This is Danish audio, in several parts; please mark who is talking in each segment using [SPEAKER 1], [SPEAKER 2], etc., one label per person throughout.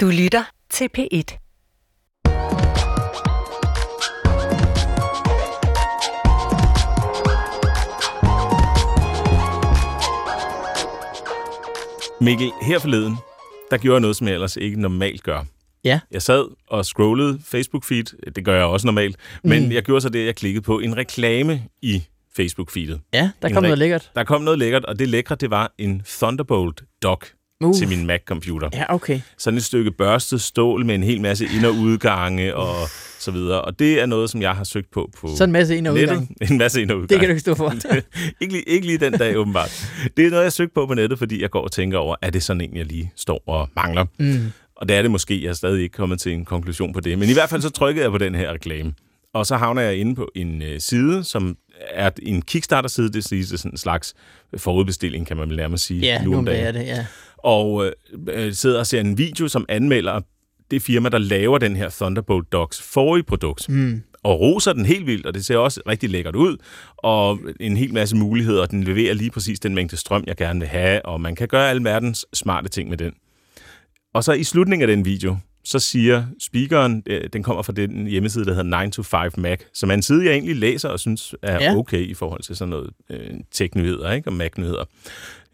[SPEAKER 1] Du lytter til P1.
[SPEAKER 2] Mikkel, her forleden, der gjorde jeg noget, som jeg ellers ikke normalt gør.
[SPEAKER 3] Ja.
[SPEAKER 2] Jeg sad og scrollede Facebook-feed. Det gør jeg også normalt. Men mm. jeg gjorde så det, at jeg klikkede på en reklame i Facebook-feedet.
[SPEAKER 3] Ja, der
[SPEAKER 2] En
[SPEAKER 3] kom
[SPEAKER 2] re-
[SPEAKER 3] noget lækkert.
[SPEAKER 2] Der kom noget lækkert, og det lækre, det var en Thunderbolt dock
[SPEAKER 3] Uh.
[SPEAKER 2] til min Mac-computer.
[SPEAKER 3] Ja, okay.
[SPEAKER 2] Sådan et stykke børstet stål med en hel masse ind- og udgange og så videre. Og det er noget, som jeg har søgt på på
[SPEAKER 3] Sådan en masse ind- og
[SPEAKER 2] nettet. En masse ind- og udgang.
[SPEAKER 3] Det kan du ikke stå for.
[SPEAKER 2] ikke, lige, ikke lige den dag, åbenbart. Det er noget, jeg søgte på på nettet, fordi jeg går og tænker over, er det sådan en, jeg lige står og mangler?
[SPEAKER 3] Mm.
[SPEAKER 2] Og det er det måske. Jeg er stadig ikke kommet til en konklusion på det. Men i hvert fald så trykkede jeg på den her reklame. Og så havner jeg inde på en øh, side, som er en Kickstarter-side. Det er sådan en slags forudbestilling, kan man vel nærmest sige.
[SPEAKER 3] Ja,
[SPEAKER 2] nu om dagen.
[SPEAKER 3] er det, ja.
[SPEAKER 2] Og øh, øh, sidder og ser en video, som anmelder det firma, der laver den her Thunderbolt Docks forrige produkt.
[SPEAKER 3] Mm.
[SPEAKER 2] Og roser den helt vildt, og det ser også rigtig lækkert ud. Og en hel masse muligheder, og den leverer lige præcis den mængde strøm, jeg gerne vil have. Og man kan gøre alle verdens smarte ting med den. Og så i slutningen af den video, så siger speakeren, øh, den kommer fra den hjemmeside, der hedder 9 to 5 Mac, som er en side, jeg egentlig læser og synes er
[SPEAKER 3] Ja.
[SPEAKER 2] okay i forhold til sådan noget øh, tech-nyheder ikke? og Mac-nyheder.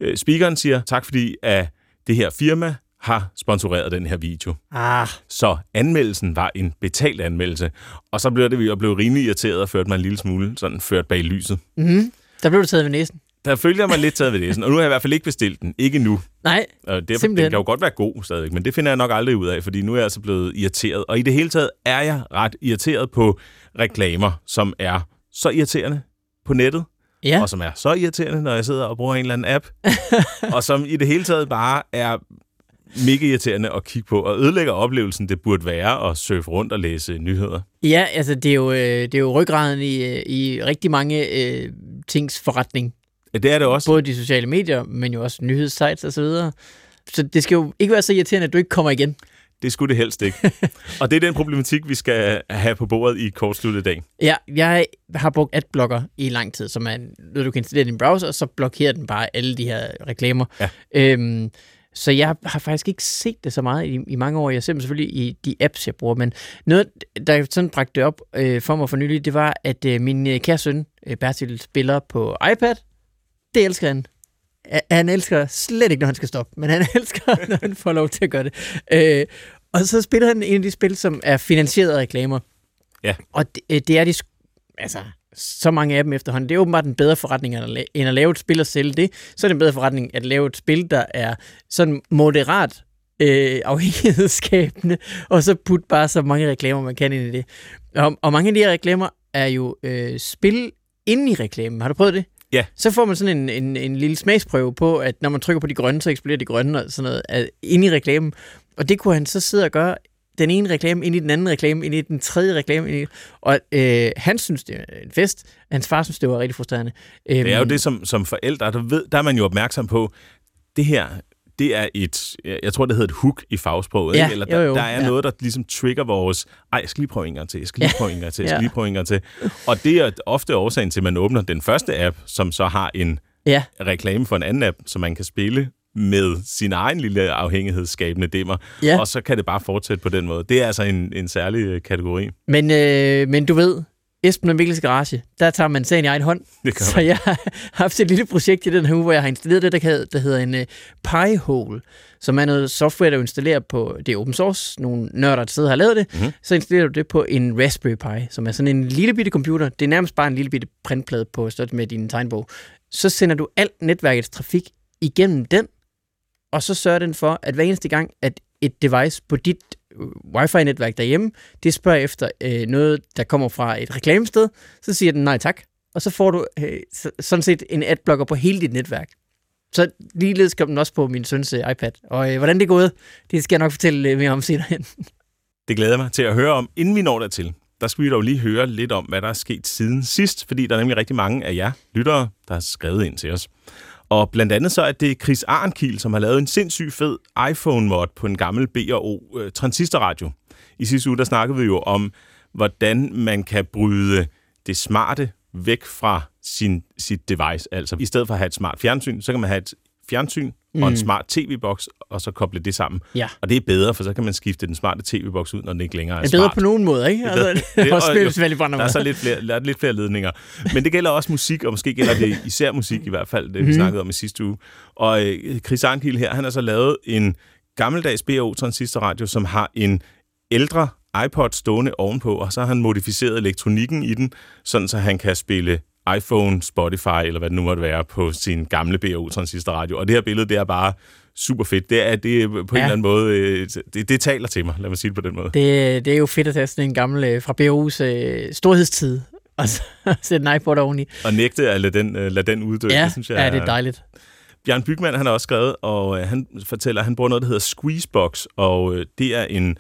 [SPEAKER 2] Øh, speakeren siger, tak fordi at det her firma har sponsoreret den her video.
[SPEAKER 3] Ah,
[SPEAKER 2] Så anmeldelsen var en betalt anmeldelse, og så blev det, jeg blev rimelig irriteret og førte mig en lille smule sådan ført bag lyset.
[SPEAKER 3] mm. Der blev du taget ved næsen.
[SPEAKER 2] Der følte jeg mig lidt taget ved det, og nu har jeg i hvert fald ikke bestilt den. Ikke nu.
[SPEAKER 3] Nej,
[SPEAKER 2] Og det,
[SPEAKER 3] Simpelthen.
[SPEAKER 2] den kan jo godt være god stadigvæk, men det finder jeg nok aldrig ud af, fordi nu er jeg altså blevet irriteret. Og i det hele taget er jeg ret irriteret på reklamer, som er så irriterende på nettet,
[SPEAKER 3] ja.
[SPEAKER 2] og som er så irriterende, når jeg sidder og bruger en eller anden app, og som i det hele taget bare er mega irriterende at kigge på, og ødelægger oplevelsen, det burde være at surfe rundt og læse nyheder.
[SPEAKER 3] Ja, altså det er jo, øh, det er jo ryggraden i, øh, i rigtig mange øh, tings forretning.
[SPEAKER 2] Det er det også.
[SPEAKER 3] Både de sociale medier, men jo også nyhedssites og så videre. Så det skal jo ikke være så irriterende, at du ikke kommer igen.
[SPEAKER 2] Det skulle det helst ikke. og det er den problematik, vi skal have på bordet i kortsluttet i dag.
[SPEAKER 3] Ja, jeg har brugt adblocker i lang tid, som er noget, du kan installere i din browser, og så blokerer den bare alle de her reklamer.
[SPEAKER 2] Ja.
[SPEAKER 3] Øhm, så jeg har faktisk ikke set det så meget i, i mange år. Jeg ser dem selvfølgelig i de apps, jeg bruger, men noget, der sådan bragte det op øh, for mig for nylig, det var, at øh, min øh, kære søn, øh, Bertil, spiller på iPad. Det elsker han. Han elsker slet ikke, når han skal stoppe, men han elsker, når han får lov til at gøre det. Øh, og så spiller han en af de spil, som er finansieret af reklamer.
[SPEAKER 2] Ja.
[SPEAKER 3] Og det, øh, det er de, altså, så mange af dem efterhånden. Det er åbenbart en bedre forretning, end at lave et spil og sælge det. Så er det en bedre forretning at lave et spil, der er sådan moderat øh, afhængighedsskabende, og så putte bare så mange reklamer, man kan ind i det. Og, og mange af de her reklamer er jo øh, spil inde i reklamen. Har du prøvet det?
[SPEAKER 2] Ja.
[SPEAKER 3] Så får man sådan en, en, en lille smagsprøve på, at når man trykker på de grønne, så eksploderer de grønne og sådan noget at, inde i reklamen. Og det kunne han så sidde og gøre den ene reklame ind i den anden reklame, ind i den tredje reklame. Ind i, og øh, han synes, det er en fest. Hans far synes, det var rigtig frustrerende. Øhm,
[SPEAKER 2] Det er jo det, som, som forældre, der, ved, der er man jo opmærksom på, det her, det er et, jeg tror, det hedder et hook i fagsproget,
[SPEAKER 3] Ja,
[SPEAKER 2] ikke? eller der,
[SPEAKER 3] jo, jo,
[SPEAKER 2] der er
[SPEAKER 3] ja.
[SPEAKER 2] noget, der ligesom trigger vores, ej, jeg skal lige prøve en gang til, jeg skal lige prøve en gang til, jeg skal lige prøve en gang til. Og det er ofte årsagen til, at man åbner den første app, som så har en
[SPEAKER 3] Ja,
[SPEAKER 2] reklame for en anden app, som man kan spille med sin egen lille afhængighedsskabende dimmer,
[SPEAKER 3] Ja.
[SPEAKER 2] og så kan det bare fortsætte på den måde. Det er altså en, en særlig øh, kategori.
[SPEAKER 3] men, øh, men du ved, Esben og Mikkels garage, der tager man sagen i egen hånd.
[SPEAKER 2] Det
[SPEAKER 3] Så jeg har haft et lille projekt i den her uge, hvor jeg har installeret det, der, der hedder en uh, Pi-hole, som er noget software, der installerer på, det er open source, nogle nørder, der sidder har lavet det,
[SPEAKER 2] Mhm.
[SPEAKER 3] mm-hmm. så installerer du det på en Raspberry Pi, som er sådan en lille bitte computer. Det er nærmest bare en lille bitte printplade på størrelse med din tegnbog. Så sender du alt netværkets trafik igennem den, og så sørger den for, at hver eneste gang, at et device på dit øh, wifi-netværk derhjemme, det spørger efter øh, noget, der kommer fra et reklamested, så siger den nej tak, og så får du øh, så, sådan set en adblocker på hele dit netværk. Så ligeledes kom den også på min søns øh, iPad. Og øh, hvordan det er gået, det skal jeg nok fortælle øh, mere om senere hen.
[SPEAKER 2] Det glæder mig til at høre om, inden vi når dertil. Der skal vi dog lige høre lidt om, hvad der er sket siden sidst, fordi der er nemlig rigtig mange af jer lyttere, der har skrevet ind til os. Og blandt andet så er det Chris Arnkiel, som har lavet en sindssygt fed iPhone-mod på en gammel B&O øh, transistorradio. I sidste uge, der snakkede vi jo om, hvordan man kan bryde det smarte væk fra sin, sit device. Altså i stedet for at have et smart fjernsyn, så kan man have et fjernsyn mm. og en smart tv-boks, og så koble det sammen.
[SPEAKER 3] Ja.
[SPEAKER 2] Og det er bedre, for så kan man skifte den smarte tv-boks ud, når den ikke længere er,
[SPEAKER 3] Det er bedre
[SPEAKER 2] smart.
[SPEAKER 3] på nogen måde, ikke? Altså, det er også
[SPEAKER 2] og-
[SPEAKER 3] brænder
[SPEAKER 2] Der er så lidt flere, der er lidt flere ledninger. Men det gælder også musik, og måske gælder det især musik i hvert fald, det vi
[SPEAKER 3] Mhm.
[SPEAKER 2] snakkede om i sidste uge. Og øh, Chris Arnkiel her, han har så lavet en gammeldags BAO transistorradio, som har en ældre iPod stående ovenpå, og så har han modificeret elektronikken i den, sådan så han kan spille iPhone, Spotify, eller hvad det nu måtte være, på sin gamle BAO transistorradio. Og det her billede, det er bare super fedt. Det er, det er på en
[SPEAKER 3] Ja.
[SPEAKER 2] eller anden måde, øh, det, det taler til mig, lad mig sige det på den måde.
[SPEAKER 3] Det, det er jo fedt at tage sådan en gammel øh, fra BO's øh, storhedstid, og så sætte en iPod oveni.
[SPEAKER 2] Og nægte at lade den, øh, lade den uddø,
[SPEAKER 3] Ja,
[SPEAKER 2] det synes jeg
[SPEAKER 3] ja, det er dejligt.
[SPEAKER 2] Bjørn Bygman, han har også skrevet, og øh, han fortæller, at han bruger noget, der hedder Squeezebox, og øh, det er en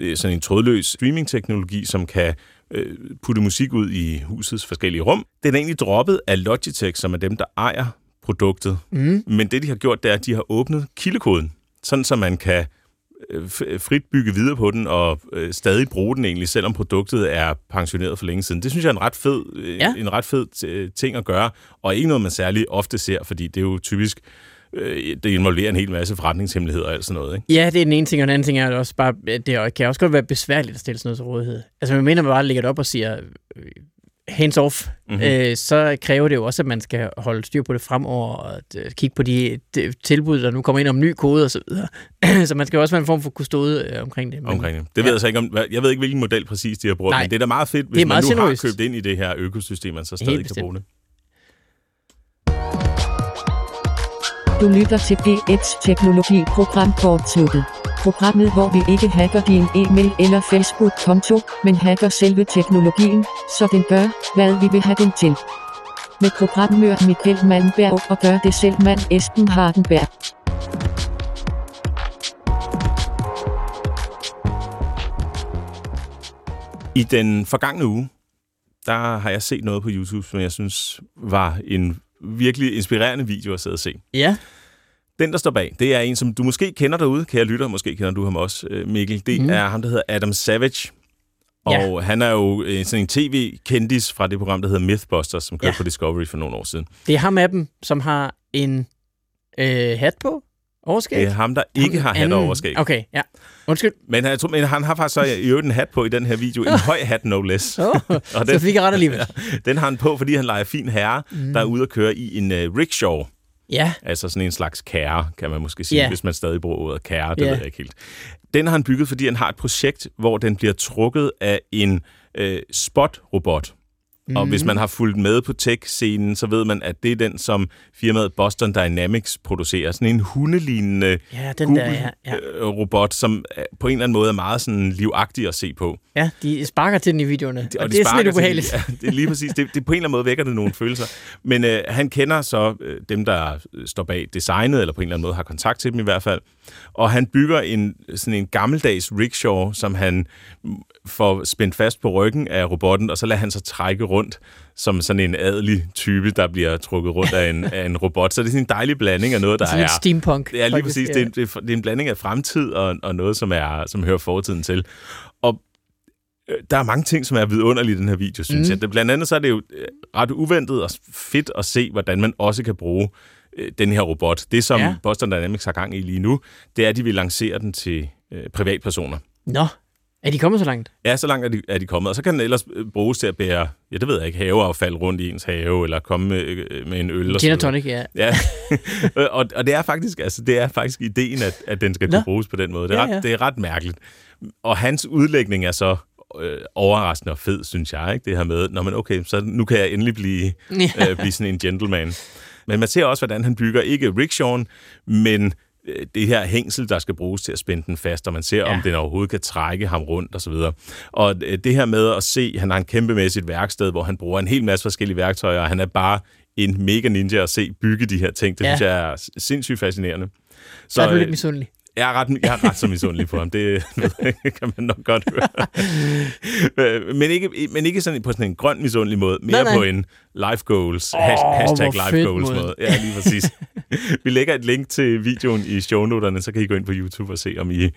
[SPEAKER 2] øh, sådan en trådløs streaming-teknologi, som kan øh, putte musik ud i husets forskellige rum. Den er egentlig droppet af Logitech, som er dem, der ejer produktet.
[SPEAKER 3] Mm.
[SPEAKER 2] Men det, de har gjort, det er, at de har åbnet kildekoden, sådan så man kan øh, frit bygge videre på den og øh, stadig bruge den egentlig, selvom produktet er pensioneret for længe siden. Det synes jeg er en ret fed, øh,
[SPEAKER 3] Ja.
[SPEAKER 2] en ret fed ting at gøre, og ikke noget, man særlig ofte ser, fordi det er jo typisk, øh, det involverer en hel masse forretningshemmeligheder og alt sådan noget. Ikke?
[SPEAKER 3] Ja, det er den ene ting, og den anden ting er at også bare, det kan også godt være besværligt at stille sådan noget til rådighed. Altså, man mener, man bare lægger det op og siger, øh, hands off,
[SPEAKER 2] Mhm.
[SPEAKER 3] mm-hmm. øh, så kræver det jo også, at man skal holde styr på det fremover, og at, øh, kigge på de, de tilbud, der nu kommer ind om ny kode og så videre. så man skal jo også være en form for kustode øh, omkring det. Men,
[SPEAKER 2] Omkring det. Det ved
[SPEAKER 3] Ja.
[SPEAKER 2] jeg så ikke om, jeg ved ikke, hvilken model præcis de har brugt,
[SPEAKER 3] Nej.
[SPEAKER 2] men det er da meget fedt, hvis
[SPEAKER 3] Det er meget
[SPEAKER 2] man nu
[SPEAKER 3] generøst.
[SPEAKER 2] har købt ind i det her økosystem, man så stadig kan bruge det.
[SPEAKER 4] Du lytter til P1's Teknologi-program kortsluttet. Programmet, hvor vi ikke hacker din e-mail eller Facebook-konto, men hacker selve teknologien, så den gør, hvad vi vil have den til. Med programmør Michael Malmberg og gør det selv mand Esben Hardenberg.
[SPEAKER 2] I den forgangne uge, der har jeg set noget på YouTube, som jeg synes var en virkelig inspirerende video at sidde og se.
[SPEAKER 3] Ja,
[SPEAKER 2] Den, der står bag, det er en, som du måske kender derude, kære lytter, måske kender du ham også, øh, Mikkel. Det mm. er ham, der hedder Adam Savage.
[SPEAKER 3] Ja.
[SPEAKER 2] Og han er jo øh, sådan en tv-kendis fra det program, der hedder Mythbusters, som kørte
[SPEAKER 3] Ja.
[SPEAKER 2] på Discovery for nogle år siden.
[SPEAKER 3] det er ham af dem, som har en øh, hat på, overskæg.
[SPEAKER 2] Det er ham, der ikke har hat og overskæg.
[SPEAKER 3] Okay, ja. Undskyld.
[SPEAKER 2] Men, han, men han har faktisk så i øvrigt en hat på i den her video. En høj hat, no less.
[SPEAKER 3] Oh,
[SPEAKER 2] Og
[SPEAKER 3] så fik jeg ret alligevel.
[SPEAKER 2] den har han på, fordi han leger fin herre, mm. der er ude at køre i en uh, rickshaw.
[SPEAKER 3] Ja,
[SPEAKER 2] Altså sådan en slags kære, kan man måske sige,
[SPEAKER 3] Ja.
[SPEAKER 2] hvis man stadig bruger ordet kære, det
[SPEAKER 3] Ja.
[SPEAKER 2] ved jeg ikke helt. Den har han bygget, fordi han har et projekt, hvor den bliver trukket af en øh, spot-robot. Mm. Og hvis man har fulgt med på tech-scenen, så ved man, at det er den, som firmaet Boston Dynamics producerer. Sådan en hundelignende
[SPEAKER 3] ja den der, ja. Ja,
[SPEAKER 2] robot, som øh, på en eller anden måde er meget sådan livagtig at se på.
[SPEAKER 3] ja de sparker til den i videoerne, og, og
[SPEAKER 2] de
[SPEAKER 3] det er sådan lidt
[SPEAKER 2] til-
[SPEAKER 3] ubehageligt.
[SPEAKER 2] Ja, det er lige præcis. Det, det på en eller anden måde vækker det nogle følelser. Men øh, han kender så øh, dem, der øh, står bag designet, eller på en eller anden måde har kontakt til dem i hvert fald. Og han bygger en, sådan en gammeldags rickshaw, som han får spændt fast på ryggen af robotten, og så lader han sig trække rundt som sådan en adelig type, der bliver trukket rundt af en, af en robot. Så det er sådan en dejlig blanding af noget, der
[SPEAKER 3] Sådan
[SPEAKER 2] er...
[SPEAKER 3] lidt steampunk.
[SPEAKER 2] Det er lige præcis.
[SPEAKER 3] ja.
[SPEAKER 2] Det er, det, er, det er en blanding af fremtid og, og noget, som, er, som hører fortiden til. Og øh, der er mange ting, som er vidunderlige i den her video, synes
[SPEAKER 3] Mm.
[SPEAKER 2] jeg. Det, blandt andet så er det jo øh, ret uventet og fedt at se, hvordan man også kan bruge øh, den her robot. Det, som
[SPEAKER 3] Ja.
[SPEAKER 2] ja. Boston Dynamics har gang i lige nu, det er, at de vil lancere den til øh, privatpersoner.
[SPEAKER 3] Nå, er de kommet så langt?
[SPEAKER 2] Ja, så langt er de, er de kommet. Og så kan den ellers øh, bruges til at bære, ja, det ved jeg ikke, haveaffald rundt i ens have, eller komme med, øh, med en øl.
[SPEAKER 3] Gin og tonic, ja.
[SPEAKER 2] Ja, og, og det er faktisk, altså, det er faktisk ideen, at, at den skal
[SPEAKER 3] Nå.
[SPEAKER 2] kunne bruges på den måde. Det er,
[SPEAKER 3] Ja,
[SPEAKER 2] ret,
[SPEAKER 3] ja.
[SPEAKER 2] det er ret mærkeligt. Og hans udlægning er så øh, overraskende og fed, synes jeg, ikke? det her med, Nå, men okay, så nu kan jeg endelig blive,
[SPEAKER 3] Ja.
[SPEAKER 2] øh, blive sådan en gentleman. Men man ser også, hvordan han bygger ikke rickshawen, men øh, det her hængsel, der skal bruges til at spænde den fast, og man ser, ja. Om den overhovedet kan trække ham rundt osv. Og, og øh, det her med at se, han har en kæmpemæssigt værksted, hvor han bruger en hel masse forskellige værktøjer, og han er bare en mega ninja at se bygge de her ting. Det
[SPEAKER 3] Ja.
[SPEAKER 2] synes jeg er sindssygt fascinerende.
[SPEAKER 3] Så er du
[SPEAKER 2] øh,
[SPEAKER 3] lidt misundelig.
[SPEAKER 2] Jeg er ret, jeg er ret så misundelig på ham. Det kan man nok godt høre. Men, ikke, men ikke sådan på sådan en grøn misundelig måde. Mere
[SPEAKER 3] Nej, nej.
[SPEAKER 2] på en life goals. Oh, hashtag life goals
[SPEAKER 3] måde.
[SPEAKER 2] måde. Ja, lige præcis. Vi lægger et link til videoen i shownoterne, så kan I gå ind på YouTube og se, om I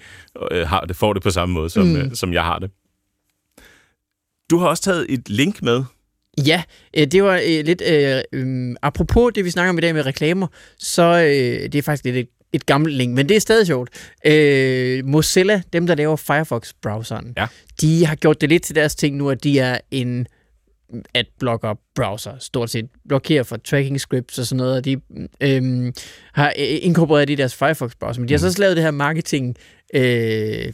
[SPEAKER 2] øh, har det, får det på samme måde, som,
[SPEAKER 3] Mm.
[SPEAKER 2] øh, som jeg har det. Du har også taget et link med.
[SPEAKER 3] Ja, øh, det var lidt... Øh, øh, apropos det, vi snakker om i dag med reklamer, så øh, det er faktisk lidt et et gammelt link, men det er stadig sjovt. Øh, Mozilla, dem der laver Firefox-browseren,
[SPEAKER 2] Ja.
[SPEAKER 3] de har gjort det lidt til deres ting nu, at de er en adblocker browser, stort set blokerer for tracking scripts og sådan noget, og de øhm, har øh, inkorporeret det i deres Firefox browser, men de har så også lavet det her marketing øh,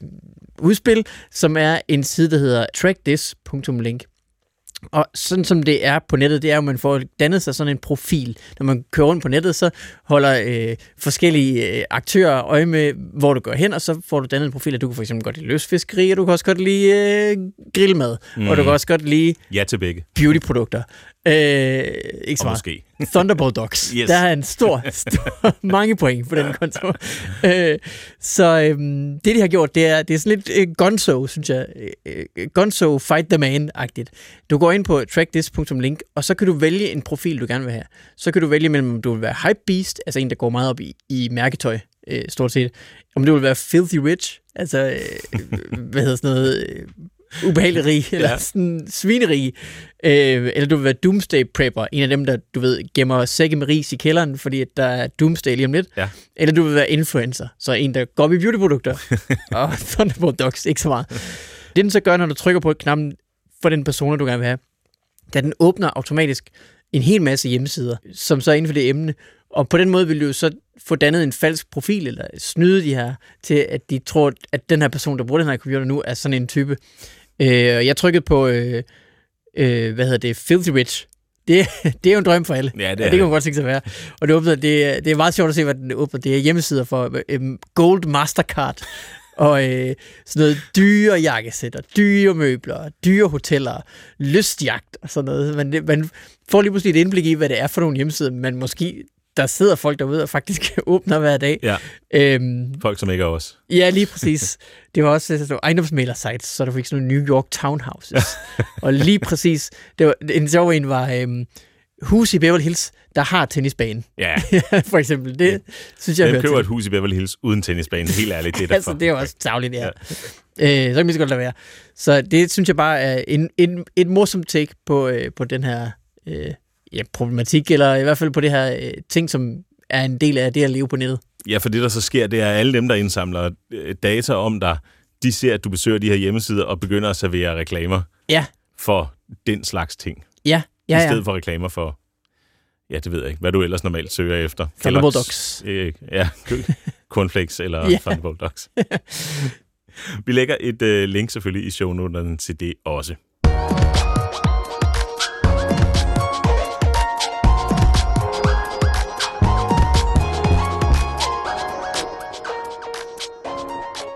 [SPEAKER 3] udspil, som er en side, der hedder trackthis.link. Og sådan som det er på nettet, det er jo, at man får dannet sig sådan en profil. Når man kører rundt på nettet, så holder øh, forskellige øh, aktører øje med, hvor du går hen, og så får du dannet en profil, at du kan for eksempel godt lide løsfiskeri, og du kan også godt lide øh, grillmad, mm. og du kan også godt lide
[SPEAKER 2] Ja til begge.
[SPEAKER 3] beautyprodukter. Øh, ikke så
[SPEAKER 2] måske.
[SPEAKER 3] Thunderbolt Dogs.
[SPEAKER 2] Yes.
[SPEAKER 3] Yes. Der er en stor, stor mange point på den konto. øh, så øhm, det, de har gjort, det er, det er sådan lidt øh, gonzo, synes jeg. Øh, øh, gonzo fight the man-agtigt. Du går ind på trackthis.link, og så kan du vælge en profil, du gerne vil have. Så kan du vælge mellem, om du vil være hypebeast, altså en, der går meget op i, i mærketøj, øh, stort set. Om du vil være filthy rich, altså, øh, hvad hedder sådan noget... Øh, ubehagelig rig, eller
[SPEAKER 2] Ja.
[SPEAKER 3] sådan svinerig, øh, eller du vil være doomsday prepper, en af dem, der, du ved, gemmer sække med ris i kælderen, fordi at der er doomsday lige om lidt,
[SPEAKER 2] Ja.
[SPEAKER 3] eller du vil være influencer, så en, der går op i beautyprodukter, og Thunderbolt Dogs, ikke så meget. Det den så gør, når du trykker på knappen for den person, du gerne vil have, da den åbner automatisk en hel masse hjemmesider, som så er inden for det emne, og på den måde vil du så få dannet en falsk profil, eller snyde de her, til at de tror, at den her person, der bruger den her computer nu, er sådan en type. Øh, og jeg trykkede på, øh, øh, hvad hedder det, Filthy Rich. Det, det er jo en drøm for alle.
[SPEAKER 2] Ja, det
[SPEAKER 3] Ja, det kan man godt tænke sig at være. Og det, åbner, det, det er meget sjovt at se, hvad den åbner. Det er hjemmesider for øhm, Gold Mastercard, og øh, sådan noget dyre jakkesætter, dyre møbler, dyre hoteller, lystjagt og sådan noget. Man, man får lige pludselig et indblik i, hvad det er for nogle hjemmesider, men måske der sidder folk derude og faktisk åbner hver dag.
[SPEAKER 2] Ja,
[SPEAKER 3] Øhm,
[SPEAKER 2] folk som ikke er os.
[SPEAKER 3] Ja, lige præcis. Det var også sådan nogle ejendomsmaler-sites, så der fik sådan nogle New York townhouses. og lige præcis, det var, en sjov en var øhm, hus i Beverly Hills, der har tennisbane.
[SPEAKER 2] Ja,
[SPEAKER 3] for eksempel. Det synes jeg,
[SPEAKER 2] jeg køber
[SPEAKER 3] til.
[SPEAKER 2] et hus i Beverly Hills uden tennisbane. Helt ærligt, det er
[SPEAKER 3] altså, det er også tavligt, ja. ja. Øh, så kan man så godt lade være. Så det synes jeg bare er en, en, et morsomt take på, øh, på den her øh, ja, problematik, eller i hvert fald på det her øh, ting, som er en del af det at leve på nettet.
[SPEAKER 2] Ja, for det, der så sker, det er, at alle dem, der indsamler øh, data om dig, de ser, at du besøger de her hjemmesider og begynder at servere reklamer
[SPEAKER 3] Ja,
[SPEAKER 2] for den slags ting.
[SPEAKER 3] ja, ja,
[SPEAKER 2] I
[SPEAKER 3] ja.
[SPEAKER 2] stedet for reklamer for, ja, det ved jeg ikke, hvad du ellers normalt søger efter.
[SPEAKER 3] Thunderbolt Dogs.
[SPEAKER 2] Øh, ja, cornflakes eller
[SPEAKER 3] Ja.
[SPEAKER 2] Thunderbolt Dogs. Vi lægger et øh, link selvfølgelig i shownoterne til det også.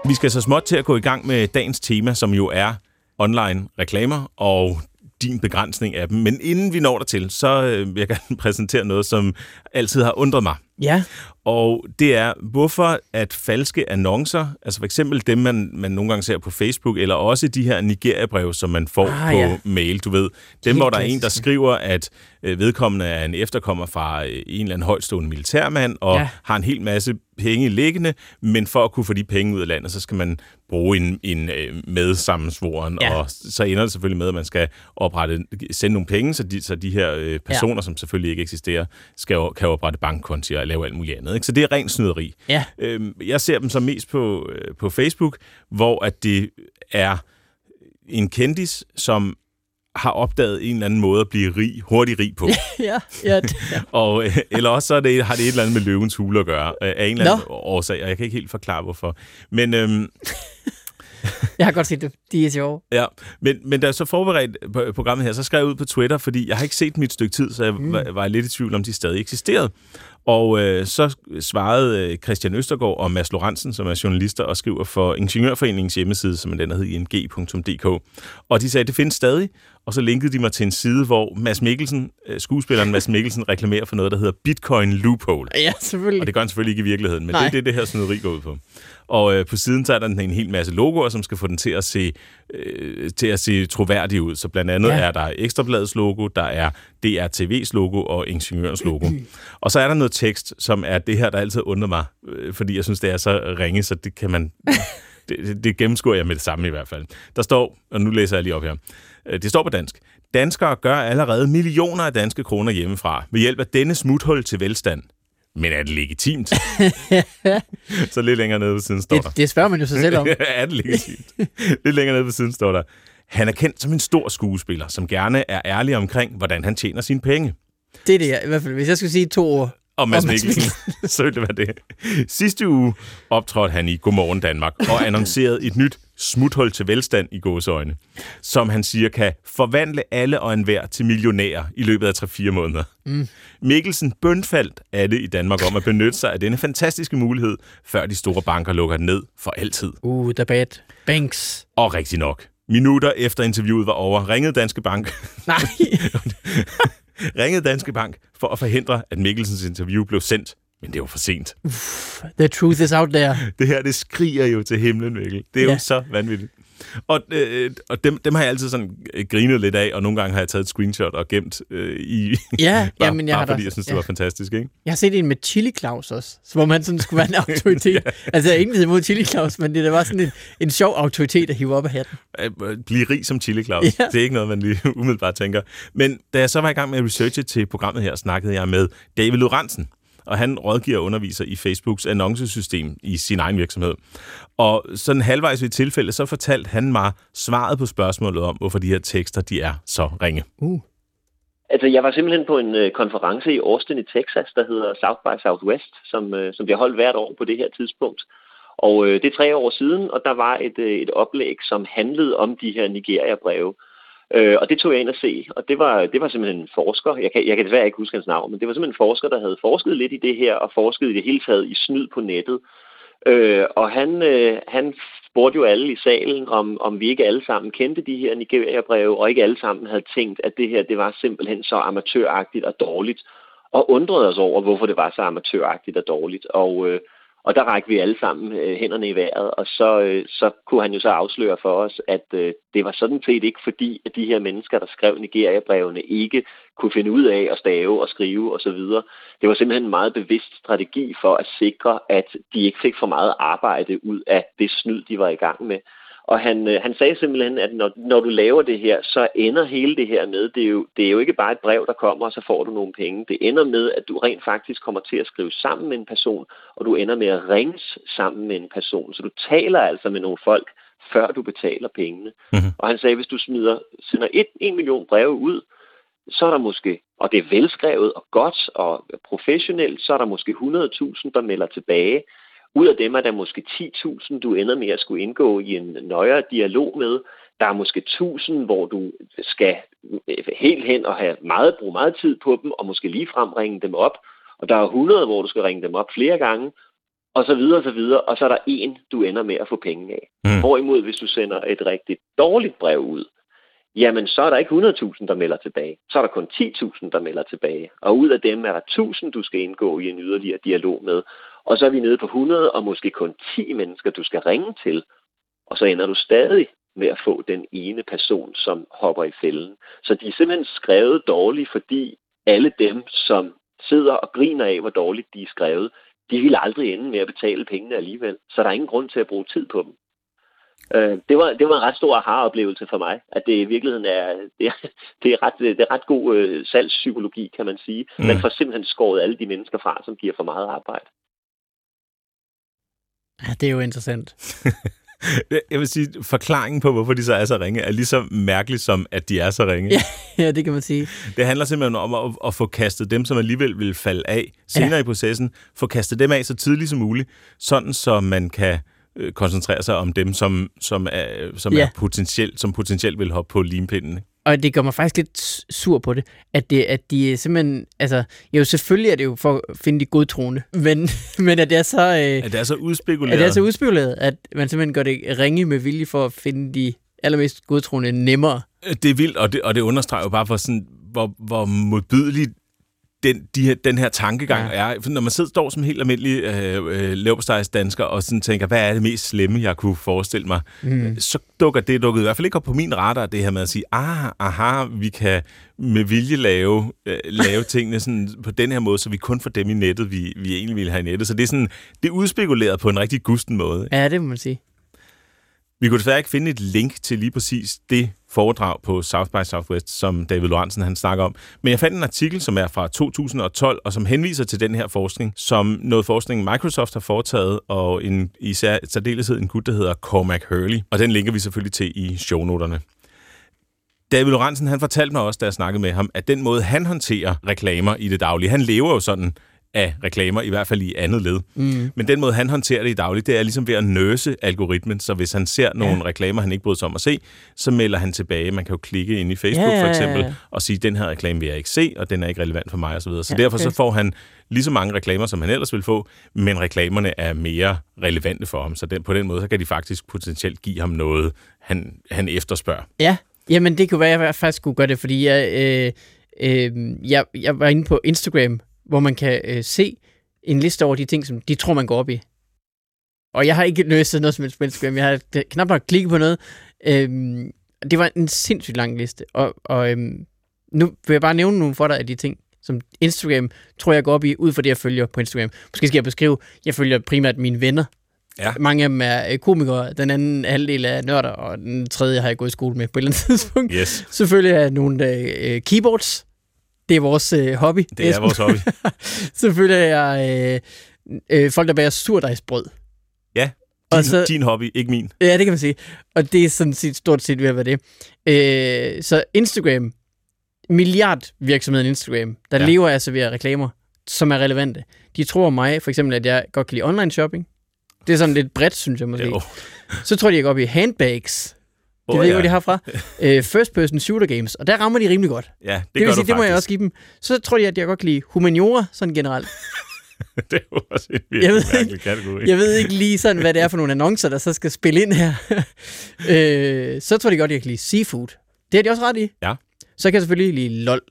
[SPEAKER 2] Vi skal så småt til at gå i gang med dagens tema, som jo er online reklamer og din begrænsning af dem. Men inden vi når dertil, så øh, vil jeg gerne præsentere noget, som altid har undret mig.
[SPEAKER 3] Ja,
[SPEAKER 2] Og det er, hvorfor at falske annoncer, altså for eksempel dem, man, man nogle gange ser på Facebook, eller også de her Nigeria-brev, som man får
[SPEAKER 3] Ah,
[SPEAKER 2] på
[SPEAKER 3] ja.
[SPEAKER 2] mail, du ved. Dem,
[SPEAKER 3] Helt
[SPEAKER 2] hvor der er en, der skriver, at øh, vedkommende er en efterkommer fra øh, en eller anden højtstående militærmand, og
[SPEAKER 3] ja.
[SPEAKER 2] har en hel masse penge liggende, men for at kunne få de penge ud af landet, så skal man bruge en, en øh, medsammensvoren,
[SPEAKER 3] Ja.
[SPEAKER 2] og så ender det selvfølgelig med, at man skal oprette, sende nogle penge, så de, så de her øh, personer, ja. som selvfølgelig ikke eksisterer, skal, kan oprette bankkonti og lave alt muligt andet. Ikke? Så det er rent snyderi.
[SPEAKER 3] ja.
[SPEAKER 2] Øhm, jeg ser dem så mest på, øh, på Facebook, hvor at det er en kendis, som har opdaget en eller anden måde at blive rig, hurtig rig på.
[SPEAKER 3] ja, ja, det-
[SPEAKER 2] og, øh, eller også så er det, har det et eller andet med løvens hule at gøre, øh, af en eller anden
[SPEAKER 3] Nå.
[SPEAKER 2] årsag, og jeg kan ikke helt forklare, hvorfor. Men, øhm,
[SPEAKER 3] jeg har godt set det. De er sjove.
[SPEAKER 2] ja, men, men da jeg så forberedt på programmet her, så skrev jeg ud på Twitter, fordi jeg har ikke set et stykke tid, så jeg mm. var, var lidt i tvivl om, de stadig eksisterede. Og øh, så svarede øh, Christian Østergaard og Mads Lorentzen, som er journalister og skriver for Ingeniørforeningens hjemmeside, som er den, der hedder ing.dk. Og de sagde, at det findes stadig, og så linkede de mig til en side, hvor Mads Mikkelsen, øh, skuespilleren Mads Mikkelsen, reklamerer for noget, der hedder Bitcoin Loophole.
[SPEAKER 3] Ja, selvfølgelig.
[SPEAKER 2] Og det gør han selvfølgelig ikke i virkeligheden, men
[SPEAKER 3] Nej.
[SPEAKER 2] Det er det, det her snyderi går ud på. Og øh, på siden så er der en hel masse logoer, som skal få den til at se, øh, til at se troværdig ud. Så blandt andet
[SPEAKER 3] Ja.
[SPEAKER 2] er der Ekstrabladets logo, der er DRTV's logo og Ingeniørens logo. og så er der noget tekst, som er det her, der altid undrer mig, øh, fordi jeg synes, det er så ringe, så det kan man... det, det- det gennemskuer jeg med det samme i hvert fald. Der står, og nu læser jeg lige op her. Øh, Det står på dansk. Danskere gør allerede millioner af danske kroner hjemmefra ved hjælp af denne smuthul til velstand. Men er det legitimt? så lidt længere nede ved siden står der.
[SPEAKER 3] Det, det spørger man jo sig selv om.
[SPEAKER 2] er det legitimt? lidt længere nede ved siden står der. Han er kendt som en stor skuespiller, som gerne er ærlig omkring, hvordan han tjener sine penge.
[SPEAKER 3] Det er det, jeg, i hvert fald. Hvis jeg skulle sige to ord.
[SPEAKER 2] Og Mads Mikkelsen, så ville det være det. Sidste uge optrådte han i Godmorgen Danmark og annoncerede et nyt smuthul til velstand i gåseøjne, som han siger kan forvandle alle og enhver til millionærer i løbet af 3-4 måneder. Mm. Mikkelsen bøndfaldt det i Danmark om at benytte sig af denne fantastiske mulighed, før de store banker lukker den ned for altid.
[SPEAKER 3] Uh, the bad. Banks.
[SPEAKER 2] Og rigtig nok. Minutter efter interviewet var over, ringede Danske Bank
[SPEAKER 3] Nej.
[SPEAKER 2] ringede Danske Bank for at forhindre, at Mikkelsens interview blev sendt. Men det var for sent.
[SPEAKER 3] The truth is out there.
[SPEAKER 2] Det her, det skriger jo til himlen, Mikkel. Det er ja. Jo så vanvittigt. Og, øh, og dem, dem har jeg altid sådan øh, grinet lidt af, og nogle gange har jeg taget et screenshot og gemt øh, i...
[SPEAKER 3] Ja,
[SPEAKER 2] bare,
[SPEAKER 3] jamen, jeg
[SPEAKER 2] bare
[SPEAKER 3] har da-
[SPEAKER 2] fordi jeg synes, det
[SPEAKER 3] ja.
[SPEAKER 2] var fantastisk, ikke?
[SPEAKER 3] Jeg har set en med Chili Claus også, så hvor man sådan skulle være en autoritet. ja. Altså, jeg er ikke imod Chili Claus, men det der var sådan en, en sjov autoritet at hive op af hatten.
[SPEAKER 2] At øh, blive rig som Chili Claus.
[SPEAKER 3] Ja.
[SPEAKER 2] Det er ikke noget, man lige umiddelbart tænker. Men da jeg så var i gang med at researche til programmet her, snakkede jeg med David Lorentzen, og han rådgiver og underviser i Facebooks annoncesystem i sin egen virksomhed. Og sådan halvvejs ved tilfælde, så fortalte han mig svaret på spørgsmålet om, hvorfor de her tekster, de er så ringe.
[SPEAKER 3] Uh.
[SPEAKER 5] Altså, jeg var simpelthen på en øh, konference i Austin i Texas, der hedder South by Southwest, som, øh, som bliver holdt hvert år på det her tidspunkt. Og øh, det er tre år siden, og der var et, øh, et oplæg, som handlede om de her Nigeria-breve. Øh, og det tog jeg ind at se, og det var, det var simpelthen en forsker, jeg kan, jeg kan desværre ikke huske hans navn, men det var simpelthen en forsker, der havde forsket lidt i det her, og forsket i det hele taget i snyd på nettet. Øh, og han, øh, han spurgte jo alle i salen, om, om vi ikke alle sammen kendte de her Nigeria-breve, og ikke alle sammen havde tænkt, at det her det var simpelthen så amatøragtigt og dårligt, og undrede os over, hvorfor det var så amatøragtigt og dårligt. Og, øh, og der rækker vi alle sammen øh, hænderne i vejret, og så, øh, så kunne han jo så afsløre for os, at øh, det var sådan set ikke fordi, at de her mennesker, der skrev Nigeria-brevene, ikke kunne finde ud af at stave og skrive osv. Det var simpelthen en meget bevidst strategi for at sikre, at de ikke fik for meget arbejde ud af det snyd, de var i gang med. Og han, øh, han sagde simpelthen, at når, når du laver det her, så ender hele det her med, det er, jo, det er jo ikke bare et brev, der kommer, og så får du nogle penge. Det ender med, at du rent faktisk kommer til at skrive sammen med en person, og du ender med at ringes sammen med en person. Så du taler altså med nogle folk, før du betaler pengene.
[SPEAKER 2] Mhm.
[SPEAKER 5] Og han sagde, hvis du smider, sender et, en million breve ud, så er der måske, og det er velskrevet og godt og professionelt, så er der måske 100.000, der melder tilbage. Ud af dem er der måske 10.000, du ender med at skulle indgå i en nøjere dialog med. Der er måske 1.000, hvor du skal helt hen og have meget, bruge meget tid på dem, og måske lige frem ringe dem op. Og der er 100, hvor du skal ringe dem op flere gange, og så videre, og så videre. Og så er der en, du ender med at få penge af.
[SPEAKER 2] Mm.
[SPEAKER 5] Hvorimod, hvis du sender et rigtig dårligt brev ud, jamen så er der ikke 100.000, der melder tilbage. Så er der kun 10.000, der melder tilbage. Og ud af dem er der 1.000, du skal indgå i en yderligere dialog med. Og så er vi nede på 100, og måske kun 10 mennesker, du skal ringe til. Og så ender du stadig med at få den ene person, som hopper i fælden. Så de er simpelthen skrevet dårligt, fordi alle dem, som sidder og griner af, hvor dårligt de er skrevet, de vil aldrig ende med at betale pengene alligevel. Så der er ingen grund til at bruge tid på dem. Øh, det, var, det var en ret stor aha-oplevelse for mig, at det i virkeligheden er, det er, det er, ret, det er ret god øh, salgspsykologi, kan man sige. Mm. Man får simpelthen skåret alle de mennesker fra, som giver for meget arbejde.
[SPEAKER 3] Ja, det er jo interessant.
[SPEAKER 2] Jeg vil sige, forklaringen på, hvorfor de så er så ringe, er lige så mærkelig som, at de er så ringe.
[SPEAKER 3] Ja, ja, det kan man sige.
[SPEAKER 2] Det handler simpelthen om at, at få kastet dem, som alligevel vil falde af senere ja. i processen, få kastet dem af så tidligt som muligt, sådan så man kan øh, koncentrere sig om dem, som, som, er, som,
[SPEAKER 3] Ja.
[SPEAKER 2] er potentielt, som potentielt vil hoppe på limpinden.
[SPEAKER 3] Og det gør mig faktisk lidt sur på det, at, det, at de simpelthen, altså, jo selvfølgelig er det jo for at finde de godtroende, men, men at det er så, øh,
[SPEAKER 2] At det er så udspekuleret.
[SPEAKER 3] at det er så udspekuleret, at man simpelthen gør det ringe med vilje for at finde de allermest godtroende nemmere.
[SPEAKER 2] Det er vildt, og det, og det understreger jo bare, hvor, sådan, hvor, hvor modbydeligt den, de her, den her tankegang ja. er. Når man sidder, står som helt almindelig øh, øh, dansker og sådan tænker, hvad er det mest slemme, jeg kunne forestille mig, mm. så dukker det dukket i hvert fald ikke op på min radar, det her med at sige, ah, aha, vi kan med vilje lave, øh, lave tingene sådan på den her måde, så vi kun får dem i nettet, vi, vi egentlig vil have i nettet. Så det er sådan, det er udspekuleret på en rigtig gusten måde.
[SPEAKER 3] Ja, det må man sige.
[SPEAKER 2] Vi kunne desværre ikke finde et link til lige præcis det foredrag på South by Southwest, som David Lorentzen han snakker om. Men jeg fandt en artikel, som er fra 2012, og som henviser til den her forskning, som noget forskning Microsoft har foretaget, og en, især særdeleshed en gut, der hedder Cormac Hurley. Og den linker vi selvfølgelig til i shownoterne. David Lorentzen, han fortalte mig også, da jeg snakkede med ham, at den måde, han håndterer reklamer i det daglige, han lever jo sådan af reklamer, i hvert fald i andet led. Mm. Men den måde, han håndterer det i dagligt, det er ligesom ved at nøse algoritmen, så hvis han ser nogle ja. reklamer, han ikke bryder sig om at se, så melder han tilbage. Man kan jo klikke ind i Facebook
[SPEAKER 3] ja,
[SPEAKER 2] for eksempel, og sige, den her reklame vil jeg ikke se, og den er ikke relevant for mig osv. Så, videre. så
[SPEAKER 3] Ja,
[SPEAKER 2] derfor
[SPEAKER 3] okay.
[SPEAKER 2] så får han lige så mange reklamer, som han ellers vil få, men reklamerne er mere relevante for ham. Så den, på den måde, så kan de faktisk potentielt give ham noget, han, han efterspørger.
[SPEAKER 3] Ja, jamen det kunne være, at jeg faktisk skulle gøre det, fordi jeg, øh, øh, jeg, jeg var inde på Instagram, hvor man kan øh, se en liste over de ting, som de tror, man går op i. Og jeg har ikke løst noget som helst på Instagram. Jeg har knap nok klikket på noget. Øhm, det var en sindssygt lang liste. Og, og øhm, nu vil jeg bare nævne nogle for dig af de ting, som Instagram tror jeg går op i, ud fra det, jeg følger på Instagram. Måske skal jeg beskrive, jeg følger primært mine venner.
[SPEAKER 2] Ja.
[SPEAKER 3] Mange af dem er øh, komikere, den anden halvdel er nørder, og den tredje har jeg gået i skole med på et eller andet tidspunkt.
[SPEAKER 2] Yes,
[SPEAKER 3] Selvfølgelig er nogle øh, keyboards. Det er vores øh, hobby.
[SPEAKER 2] det er vores hobby.
[SPEAKER 3] Selvfølgelig er jeg øh, øh, folk, der bager surdejsbrød.
[SPEAKER 2] Ja,
[SPEAKER 3] Og
[SPEAKER 2] din,
[SPEAKER 3] så-
[SPEAKER 2] din hobby, ikke min.
[SPEAKER 3] Ja, det kan man sige. Og det er sådan set stort set ved at være det. Øh, så Instagram, milliardvirksomheden Instagram, der
[SPEAKER 2] Ja.
[SPEAKER 3] lever at servere reklamer, som er relevante. De tror mig, for eksempel, at jeg godt kan lide online shopping. Det er sådan lidt bredt, synes jeg måske.
[SPEAKER 2] Jo.
[SPEAKER 3] Så tror de, jeg går op i handbags. Det
[SPEAKER 2] Åh,
[SPEAKER 3] ved jeg,
[SPEAKER 2] ja.
[SPEAKER 3] hvor de har fra. Øh, first person shooter games. Og der rammer de rimelig godt. Det,
[SPEAKER 2] Ja, det,
[SPEAKER 3] det
[SPEAKER 2] gør
[SPEAKER 3] vil sige, det må jeg
[SPEAKER 2] faktisk.
[SPEAKER 3] også give dem. Så tror de, at jeg godt kan lide humaniora, sådan generelt.
[SPEAKER 2] det er jo også en
[SPEAKER 3] Jeg
[SPEAKER 2] virkelig
[SPEAKER 3] ved
[SPEAKER 2] mærkelig kategori.
[SPEAKER 3] Jeg ved ikke lige sådan, hvad det er for nogle annoncer, der så skal spille ind her. øh, så tror de godt, jeg kan lide seafood. Det har de også ret i.
[SPEAKER 2] Ja.
[SPEAKER 3] Så kan jeg selvfølgelig lide LOL.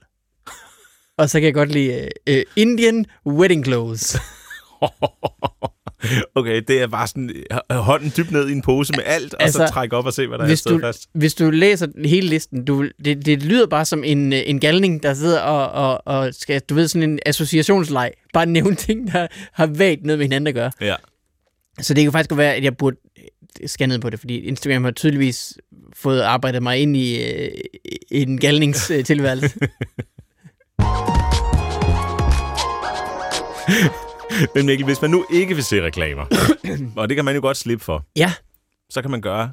[SPEAKER 3] Og så kan jeg godt lide øh, Indian wedding clothes.
[SPEAKER 2] okay, det er bare sådan øh, hånden dybt ned i en pose med alt, og så
[SPEAKER 3] Altså,
[SPEAKER 2] trække op og se, hvad der er
[SPEAKER 3] Hvis
[SPEAKER 2] stedet
[SPEAKER 3] du,
[SPEAKER 2] fast.
[SPEAKER 3] hvis du læser hele listen, du, det, det lyder bare som en, øh, en galning, der sidder og, og, og skal, du ved, sådan en associationsleg. Bare nævne ting, der har vagt noget med hinanden at gøre.
[SPEAKER 2] Ja.
[SPEAKER 3] Så det kan faktisk godt være, at jeg burde øh, scanne ned på det, fordi Instagram har tydeligvis fået arbejdet mig ind i, øh, en galningstilværelse.
[SPEAKER 2] Men Mikkel, hvis man nu ikke vil se reklamer, og det kan man jo godt slippe for,
[SPEAKER 3] ja,
[SPEAKER 2] så kan man gøre,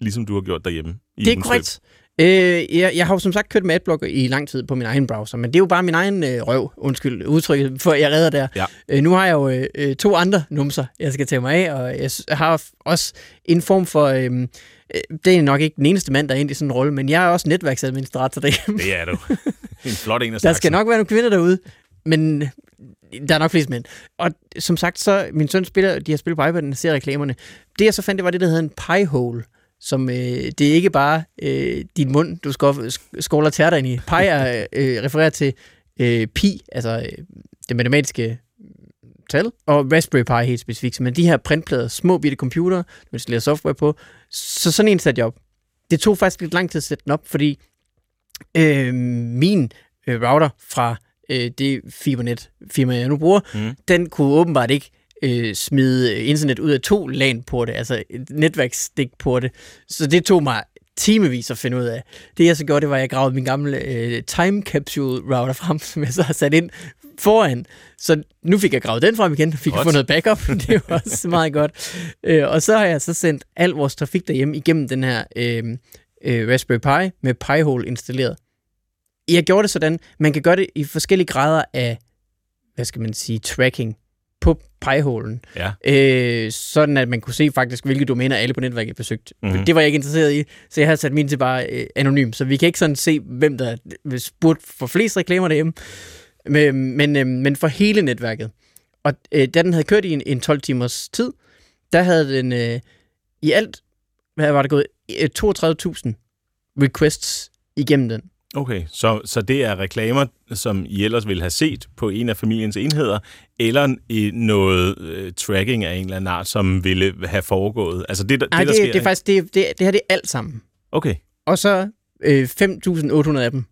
[SPEAKER 2] ligesom du har gjort derhjemme. I
[SPEAKER 3] det er korrekt. Øh, jeg, jeg har jo som sagt kørt med adblocker i lang tid på min egen browser, men det er jo bare min egen øh, røv, undskyld udtrykket, for jeg redder der.
[SPEAKER 2] Ja.
[SPEAKER 3] Øh, nu har jeg jo øh, øh, to andre numser, jeg skal tage mig af, og jeg har også en form for... Øh, øh, det er nok ikke den eneste mand, der er inde i sådan en rolle, men jeg er også netværksadministrator derhjemme.
[SPEAKER 2] Det er du. En flot en af
[SPEAKER 3] Der skal nok være nogle kvinder derude, men der er nok flest mænd. Og som sagt, så min søn spiller, de har spillet på iPad'en og ser reklamerne. Det jeg så fandt, det var det, der hedder en pie hole. Som, øh, det er ikke bare øh, din mund, du skåler tærter ind i. Pi er, øh, refererer til øh, pi, altså øh, det matematiske tal, og Raspberry Pi helt specifikt. Men de her printplader, små bitte computer, du installerer software på, så sådan en satte jeg op. Det tog faktisk lidt lang tid at sætte den op, fordi øh, min øh, router fra øh, det fibernet firma, jeg nu bruger,
[SPEAKER 2] Mm.
[SPEAKER 3] den kunne åbenbart ikke øh, smide øh, internet ud af to LAN-porte, altså et netværksstikporte. Så det tog mig timevis at finde ud af. Det jeg så gjorde, det var, at jeg gravede min gamle øh, time capsule router frem, som jeg så har sat ind foran. Så nu fik jeg gravet den frem igen, fik
[SPEAKER 2] Godt.
[SPEAKER 3] få noget backup. det var også meget godt. Øh, og så har jeg så sendt al vores trafik derhjemme igennem den her øh, øh, Raspberry Pi med Pi-hole installeret. Jeg gjorde det sådan, man kan gøre det i forskellige grader af, hvad skal man sige, tracking på Pi-holen.
[SPEAKER 2] Ja.
[SPEAKER 3] Øh, sådan at man kunne se faktisk, hvilke domæner alle på netværket besøgt.
[SPEAKER 2] Mhm.
[SPEAKER 3] Mm-hmm. Det var jeg ikke interesseret i, så jeg har sat min til bare øh, anonym, så vi kan ikke sådan se, hvem der spurgte for flest reklamer derhjemme, men, men, øh, men for hele netværket. Og øh, da den havde kørt i en, en 12 timers tid, der havde den øh, i alt, hvad var der gået, Øh, 32.000 requests igennem den.
[SPEAKER 2] Okay, så, så det er reklamer, som I ellers ville have set på en af familiens enheder, eller i noget øh, tracking af en eller anden art, som ville have foregået? Altså det, der,
[SPEAKER 3] Nej,
[SPEAKER 2] det, der
[SPEAKER 3] det,
[SPEAKER 2] sker,
[SPEAKER 3] det er faktisk, det, det, det her det er alt sammen.
[SPEAKER 2] Okay,
[SPEAKER 3] Og så øh, 5.800 af dem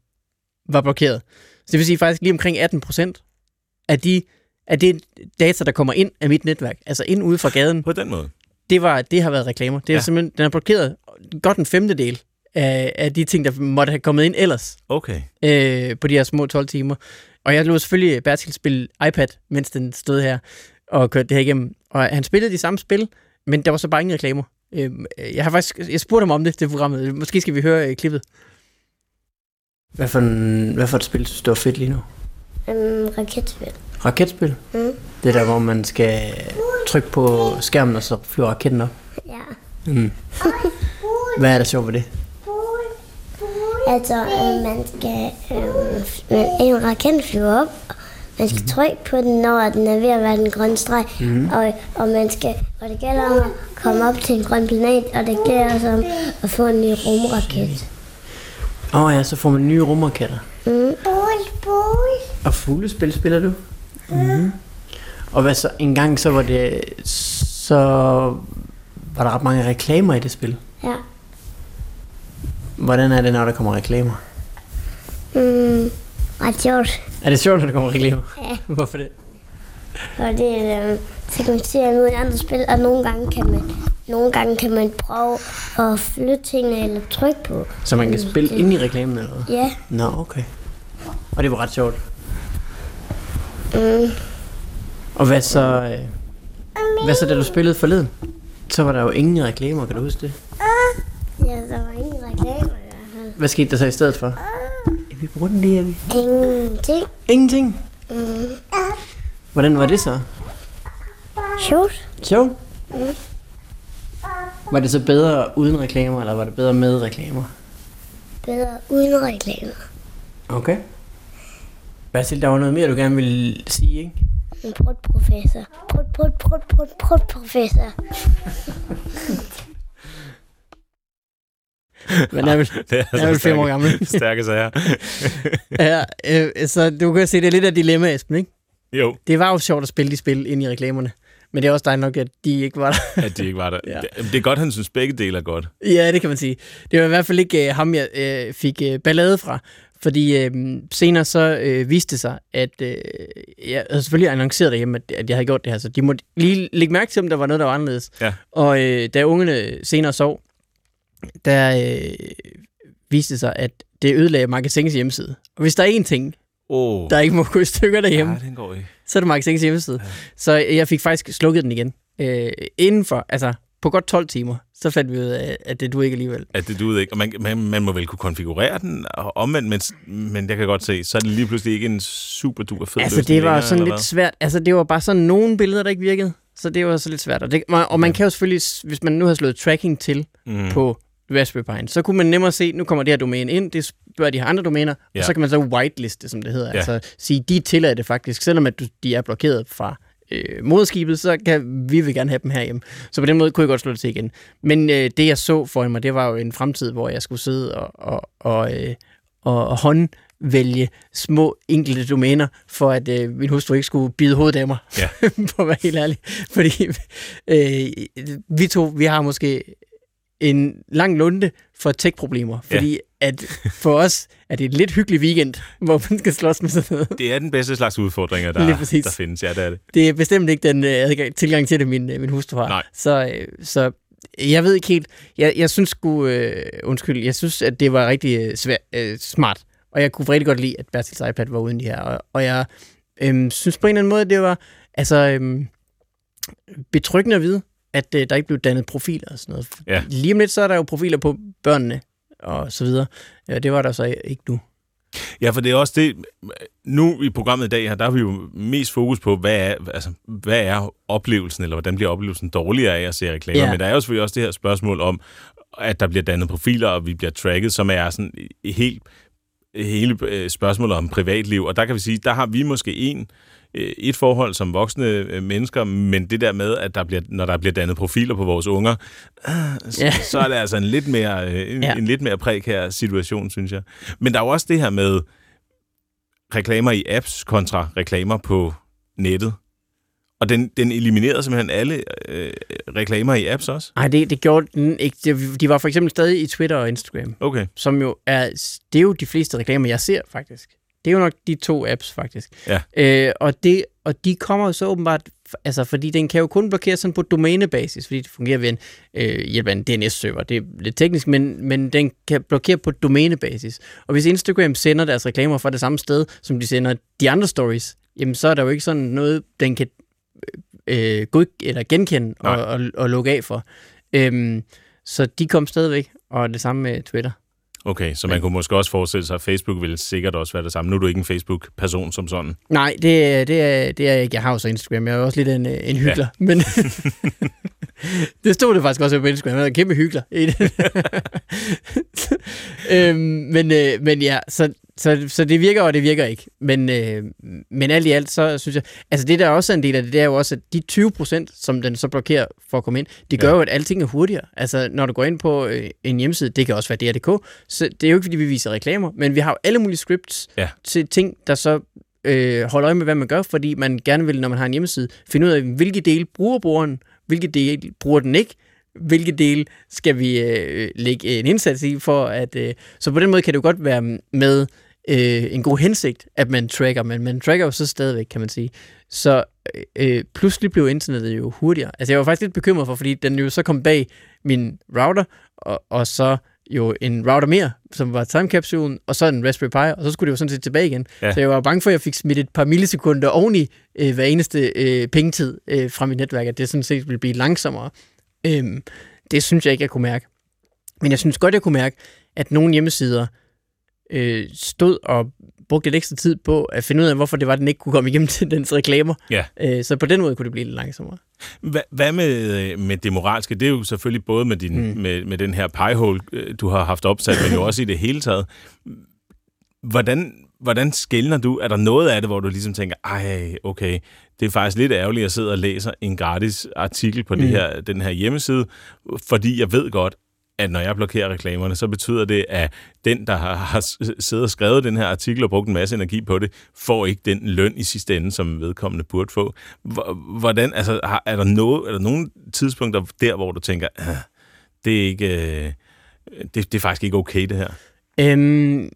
[SPEAKER 3] var blokeret. Så det vil sige faktisk lige omkring 18 procent af de af det data, der kommer ind af mit netværk, altså ind ude fra gaden,
[SPEAKER 2] på den måde.
[SPEAKER 3] det, var, det har været reklamer. Det er
[SPEAKER 2] Ja.
[SPEAKER 3] simpelthen, den har blokeret godt en femtedel af, af de ting, der måtte have kommet ind ellers
[SPEAKER 2] Okay.
[SPEAKER 3] øh, på de her små 12 timer. Og jeg lå selvfølgelig Bertil spille iPad, mens den stod her og kørte det her igennem. Og han spillede de samme spil, men der var så bare ingen reklamer. Øh, jeg har faktisk jeg spurgte ham om det, det programmet. Måske skal vi høre øh, klippet. Hvad for, en, hvad for et spil synes du er fedt lige nu?
[SPEAKER 6] Um, raketspil.
[SPEAKER 3] Raketspil?
[SPEAKER 6] Mm.
[SPEAKER 3] Det der, hvor man skal trykke på skærmen, og så flyver raketten op.
[SPEAKER 6] Ja.
[SPEAKER 3] Mm. Hvad er der sjovt ved det?
[SPEAKER 6] Altså, øh, man skal... Øh, en raket flyver op. Man skal trykke på den, når den er ved at være den grønne streg. Mm. Og, og, man skal, og det gælder om at komme op til en grøn planet, og det gælder også om at få en ny rumraket.
[SPEAKER 3] Åh oh ja, så får man nye rumraketter.
[SPEAKER 6] Mm.
[SPEAKER 3] Og fuglespil spiller du? Mm. Og hvad så? En gang så var det... Så var der ret mange reklamer i det spil.
[SPEAKER 6] Ja.
[SPEAKER 3] Hvordan er det, når der kommer reklamer?
[SPEAKER 6] Mm. Ret sjovt.
[SPEAKER 3] Er det sjovt, når der kommer reklamer?
[SPEAKER 6] Ja.
[SPEAKER 3] Hvorfor det?
[SPEAKER 6] Det, øh, så kan man se mulige andre spil, og nogle gange kan man, nogle gange kan man prøve at flytte tingene eller trykke på.
[SPEAKER 3] Så man kan spille ind i reklamen eller hvad?
[SPEAKER 6] Ja.
[SPEAKER 3] Nå, okay. Og det var ret sjovt.
[SPEAKER 6] Mm.
[SPEAKER 3] Og hvad så... Øh, hvad så, da du spillede forleden? Så var der jo ingen reklamer, kan du huske det?
[SPEAKER 6] Ja, der var ingen reklamer i hvert fald.
[SPEAKER 3] Hvad skete der så i stedet for? Er vi på grunden det, er vi?
[SPEAKER 6] Ingenting.
[SPEAKER 3] Ingenting.
[SPEAKER 6] Mm.
[SPEAKER 3] Hvordan var det så?
[SPEAKER 6] Sjovt.
[SPEAKER 3] Sjovt. Var det så bedre uden reklamer, eller var det bedre med reklamer?
[SPEAKER 6] Bedre uden reklamer.
[SPEAKER 3] Okay. Basil, der var noget mere, du gerne ville sige, ikke?
[SPEAKER 6] En prut professor. Prut, prut, prut, prut, prut professor.
[SPEAKER 3] Men er
[SPEAKER 2] Det er,
[SPEAKER 3] jeg er vel fem år gammel.
[SPEAKER 2] Stærke sager.
[SPEAKER 3] ja, øh, så du kan se, det er lidt af dilemma, Esben, ikke?
[SPEAKER 2] Jo,
[SPEAKER 3] Det var jo sjovt at spille de spil ind i reklamerne. Men det er også dejligt nok, at de ikke var der.
[SPEAKER 2] at de ikke var der.
[SPEAKER 3] Ja.
[SPEAKER 2] ja. det, det er godt, han synes, begge dele er godt.
[SPEAKER 3] ja, det kan man sige. Det var i hvert fald ikke øh, ham, jeg øh, fik øh, ballade fra. Fordi øh, senere så øh, viste det sig, at øh, jeg havde selvfølgelig annonceret derhjemme, at, at jeg havde gjort det her. Så de måtte lige lægge mærke til, om der var noget, der var anderledes.
[SPEAKER 2] Ja.
[SPEAKER 3] Og øh, da ungerne senere sov, der øh, viste sig, at det ødelagde Magasin's hjemmeside. Og hvis der er én ting,
[SPEAKER 2] Oh.
[SPEAKER 3] der ikke må gå i stykker derhjemme,
[SPEAKER 2] Nej, den går ikke.
[SPEAKER 3] så er det Magasin's hjemmeside. Ja. Så jeg fik faktisk slukket den igen. Øh, inden for, altså på godt 12 timer, så fandt vi ud af, at det du ikke alligevel.
[SPEAKER 2] At det duede ikke. Og man, man, man må vel kunne konfigurere den og omvendt, men, men jeg kan godt se, så er det lige pludselig ikke en super duper fed
[SPEAKER 3] Altså det var
[SPEAKER 2] længere,
[SPEAKER 3] sådan lidt svært. Altså det var bare sådan nogle billeder, der ikke virkede. Så det var så lidt svært. Og, det, og man kan jo selvfølgelig, hvis man nu har slået tracking til
[SPEAKER 2] mm.
[SPEAKER 3] på Raspberry Pi, så kunne man nemmere se, nu kommer det her domæne ind, det spørger de her andre domæner, ja. Og så kan man så whiteliste, som det hedder.
[SPEAKER 2] Ja.
[SPEAKER 3] Altså sige, de tillader det faktisk, selvom at du, de er blokeret fra øh, moderskibet, så kan vi vil gerne have dem herhjemme. Så på den måde kunne jeg godt slå det til igen. Men øh, det, jeg så for mig, det var jo en fremtid, hvor jeg skulle sidde og, og, og, øh, og, og håndvælge små enkelte domæner, for at øh, min hustru ikke skulle bide hovedet af mig,
[SPEAKER 2] Ja.
[SPEAKER 3] for at være helt ærlig. Fordi øh, vi to, vi har måske en lang lunde for tech-problemer, fordi ja. at for os er det en lidt hyggelig weekend, hvor man skal slås med sådan noget.
[SPEAKER 2] Det er den bedste slags udfordringer, der, der findes. Ja, det er det.
[SPEAKER 3] Det er bestemt ikke den øh, adgang, tilgang til det, min, øh, min hustru har.
[SPEAKER 2] Nej.
[SPEAKER 3] Så, øh, så jeg ved ikke helt. Jeg, jeg synes sgu, øh, undskyld, jeg synes, at det var rigtig svær, øh, smart. Og jeg kunne rigtig godt lide, at Bertils iPad var uden de her. Og, og jeg øh, synes på en eller anden måde, det var altså, øh, betryggende at vide, at øh, der ikke blev dannet profiler og sådan noget.
[SPEAKER 2] Ja.
[SPEAKER 3] Lige om lidt, så er der jo profiler på børnene og så videre. Ja, det var der så ikke nu.
[SPEAKER 2] Ja, for det er også det, nu i programmet i dag her, der har vi jo mest fokus på, hvad er, altså, hvad er oplevelsen, eller hvordan bliver oplevelsen dårligere af at se reklamer.
[SPEAKER 3] Ja.
[SPEAKER 2] Men der er jo selvfølgelig også det her spørgsmål om, at der bliver dannet profiler, og vi bliver tracket, som er sådan helt hele øh, spørgsmålet om privatliv. Og der kan vi sige, der har vi måske en et forhold som voksne øh, mennesker, men det der med, at der bliver, når der bliver dannet profiler på vores unger, øh, så,
[SPEAKER 3] Ja.
[SPEAKER 2] så er det altså en lidt mere, øh, en,
[SPEAKER 3] Ja.
[SPEAKER 2] en lidt mere prekær situation, synes jeg. Men der er jo også det her med reklamer i apps kontra reklamer på nettet. Og den, den eliminerede simpelthen alle øh, reklamer i apps også?
[SPEAKER 3] Nej, det, det gjorde den ikke. De var for eksempel stadig i Twitter og Instagram.
[SPEAKER 2] Okay.
[SPEAKER 3] som jo er, det er jo de fleste reklamer, jeg ser faktisk. Det er jo nok de to apps, faktisk.
[SPEAKER 2] Ja.
[SPEAKER 3] Øh, og det og de kommer jo så åbenbart, altså fordi den kan jo kun blokere sådan på domænebasis, fordi det fungerer ved en øh, hjælp af en DNS-server. Det er lidt teknisk, men, men den kan blokere på domænebasis. Og hvis Instagram sender deres reklamer fra det samme sted, som de sender de andre stories, jamen så er der jo ikke sådan noget, den kan øh, god, eller genkende og, og, og lukke af for. Øhm, så de kom stadigvæk, og det samme med Twitter.
[SPEAKER 2] Okay, så man kunne måske også forestille sig, at Facebook ville sikkert også være det samme. Nu er du ikke en Facebook-person som sådan.
[SPEAKER 3] Nej, det, det, er, det er jeg ikke. Jeg har jo så Instagram. Jeg er jo også lidt en, en hyggelig. Ja. Men det stod det faktisk også på Instagram. Jeg er en kæmpe hyggelig. øhm, men, øh, men ja, så, så, så det virker, og det virker ikke. Men, øh, men alt i alt, så synes jeg... Altså det, der er også en del af det, det er jo også, at de 20 procent, som den så blokerer for at komme ind, det gør ja. jo, at alting er hurtigere. Altså når du går ind på øh, en hjemmeside, det kan også være DR.dk, så det er jo ikke, fordi vi viser reklamer, men vi har jo alle mulige scripts ja. til ting, der så øh, holder øje med, hvad man gør, fordi man gerne vil, når man har en hjemmeside, finde ud af, hvilke dele bruger brugeren, hvilke dele bruger den ikke, hvilke dele skal vi øh, lægge en indsats i for at... Øh, så på den måde kan det jo godt være med øh, en god hensigt, at man tracker, men man tracker jo så stadigvæk, kan man sige. Så øh, pludselig blev internettet jo hurtigere. Altså jeg var faktisk lidt bekymret for, fordi den jo så kom bag min router, og, og så jo en router mere, som var timecapsulen, og så en Raspberry Pi, og så skulle det jo sådan set tilbage igen. Ja. Så jeg var bange for, at jeg fik smidt et par millisekunder oveni øh, hver eneste øh, pengetid øh, fra mit netværk, at det sådan set ville blive langsommere. Øhm, det synes jeg ikke, jeg kunne mærke. Men jeg synes godt, jeg kunne mærke, at nogle hjemmesider øh, stod og brugte lidt ekstra tid på at finde ud af, hvorfor det var, at den ikke kunne komme igennem til dens reklamer. Ja. Øh, så på den måde kunne det blive lidt langsommere.
[SPEAKER 2] Hva, hvad med, med det moralske? Det er jo selvfølgelig både med, din, mm. med, med den her piehole, øh, du har haft opsat, men jo også i det hele taget. Hvordan, hvordan skældner du? Er der noget af det, hvor du ligesom tænker, ej, okay, det er faktisk lidt ærgerligt at sidde og læse en gratis artikel på mm. det her, den her hjemmeside, fordi jeg ved godt, at når jeg blokerer reklamerne, så betyder det, at den, der har, har siddet og skrevet den her artikel og brugt en masse energi på det, får ikke den løn i sidste ende, som vedkommende burde få. Hvordan, altså, er der, noget, er der nogle tidspunkter der, hvor du tænker, ah, det er ikke, øh, det, det er faktisk ikke okay, det her?
[SPEAKER 3] Øhm,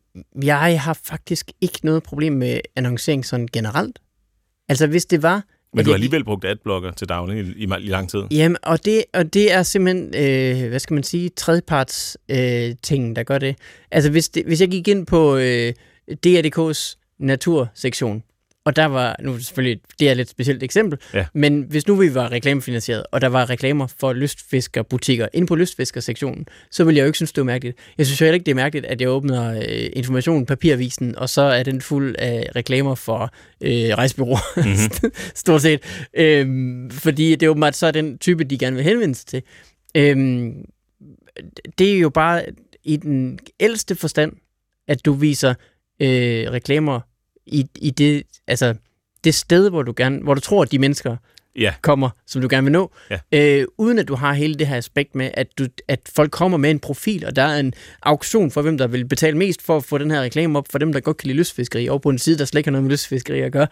[SPEAKER 3] jeg har faktisk ikke noget problem med annoncering sådan generelt. Altså, hvis det var
[SPEAKER 2] men du har alligevel brugt adblocker til daglig i, i, i lang tid.
[SPEAKER 3] Jamen, og det, og det er simpelthen, øh, hvad skal man sige, tredjeparts øh, ting, der gør det. Altså, hvis, det, hvis jeg gik ind på øh, DRDK's natursektion, og der var, nu selvfølgelig, det er et lidt specielt eksempel, ja. men hvis nu vi var reklamefinansieret, og der var reklamer for lystfiskerbutikker inde på lystfiskersektionen, så ville jeg jo ikke synes, det var mærkeligt. Jeg synes jo heller ikke, det er mærkeligt, at jeg åbner øh, information papirvisen, og så er den fuld af reklamer for øh, rejsebyråer, mm-hmm. stort set. Øhm, fordi det er åbenbart så er den type, de gerne vil henvende sig til. Øhm, det er jo bare i den ældste forstand, at du viser øh, reklamer i, i det, altså, det sted, hvor du, gerne, hvor du tror, at de mennesker ja. kommer, som du gerne vil nå, ja. øh, uden at du har hele det her aspekt med, at, du, at folk kommer med en profil, og der er en auktion for, hvem der vil betale mest for at få den her reklame op, for dem, der godt kan lide lystfiskeri, og på en side, der slet ikke har noget med lystfiskeri at gøre.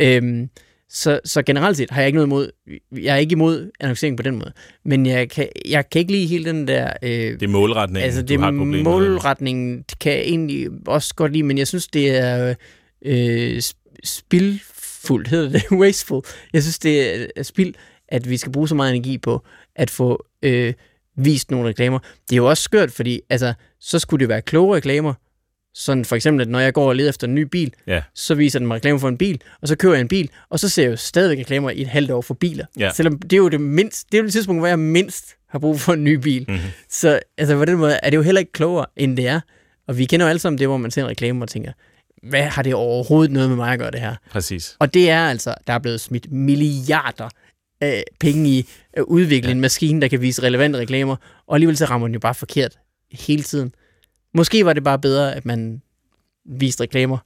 [SPEAKER 3] Øh, så, så generelt set har jeg ikke noget imod, jeg er ikke imod annoncering på den måde, men jeg kan, jeg kan ikke lide hele den der... Øh,
[SPEAKER 2] det er målretningen,
[SPEAKER 3] altså, det
[SPEAKER 2] du har et
[SPEAKER 3] målretningen kan jeg egentlig også godt lide, men jeg synes, det er øh, spildfuldt, hedder det, wasteful. Jeg synes, det er spild, at vi skal bruge så meget energi på at få øh, vist nogle reklamer. Det er jo også skørt, fordi altså, så skulle det være kloge reklamer, sådan for eksempel, at når jeg går og leder efter en ny bil, ja. så viser den mig reklamer for en bil, og så kører jeg en bil, og så ser jeg jo stadigvæk reklamer i et halvt år for biler. Ja. Selvom det er jo det mindst, det er jo det tidspunkt, hvor jeg mindst har brug for en ny bil. Mm-hmm. Så altså, på den måde er det jo heller ikke klogere, end det er. Og vi kender jo alle sammen det, hvor man ser en reklame og tænker, hvad har det overhovedet noget med mig at gøre det her?
[SPEAKER 2] Præcis.
[SPEAKER 3] Og det er altså, der er blevet smidt milliarder af penge i at udvikle ja. en maskine, der kan vise relevante reklamer, og alligevel så rammer den jo bare forkert hele tiden. Måske var det bare bedre, at man viste reklamer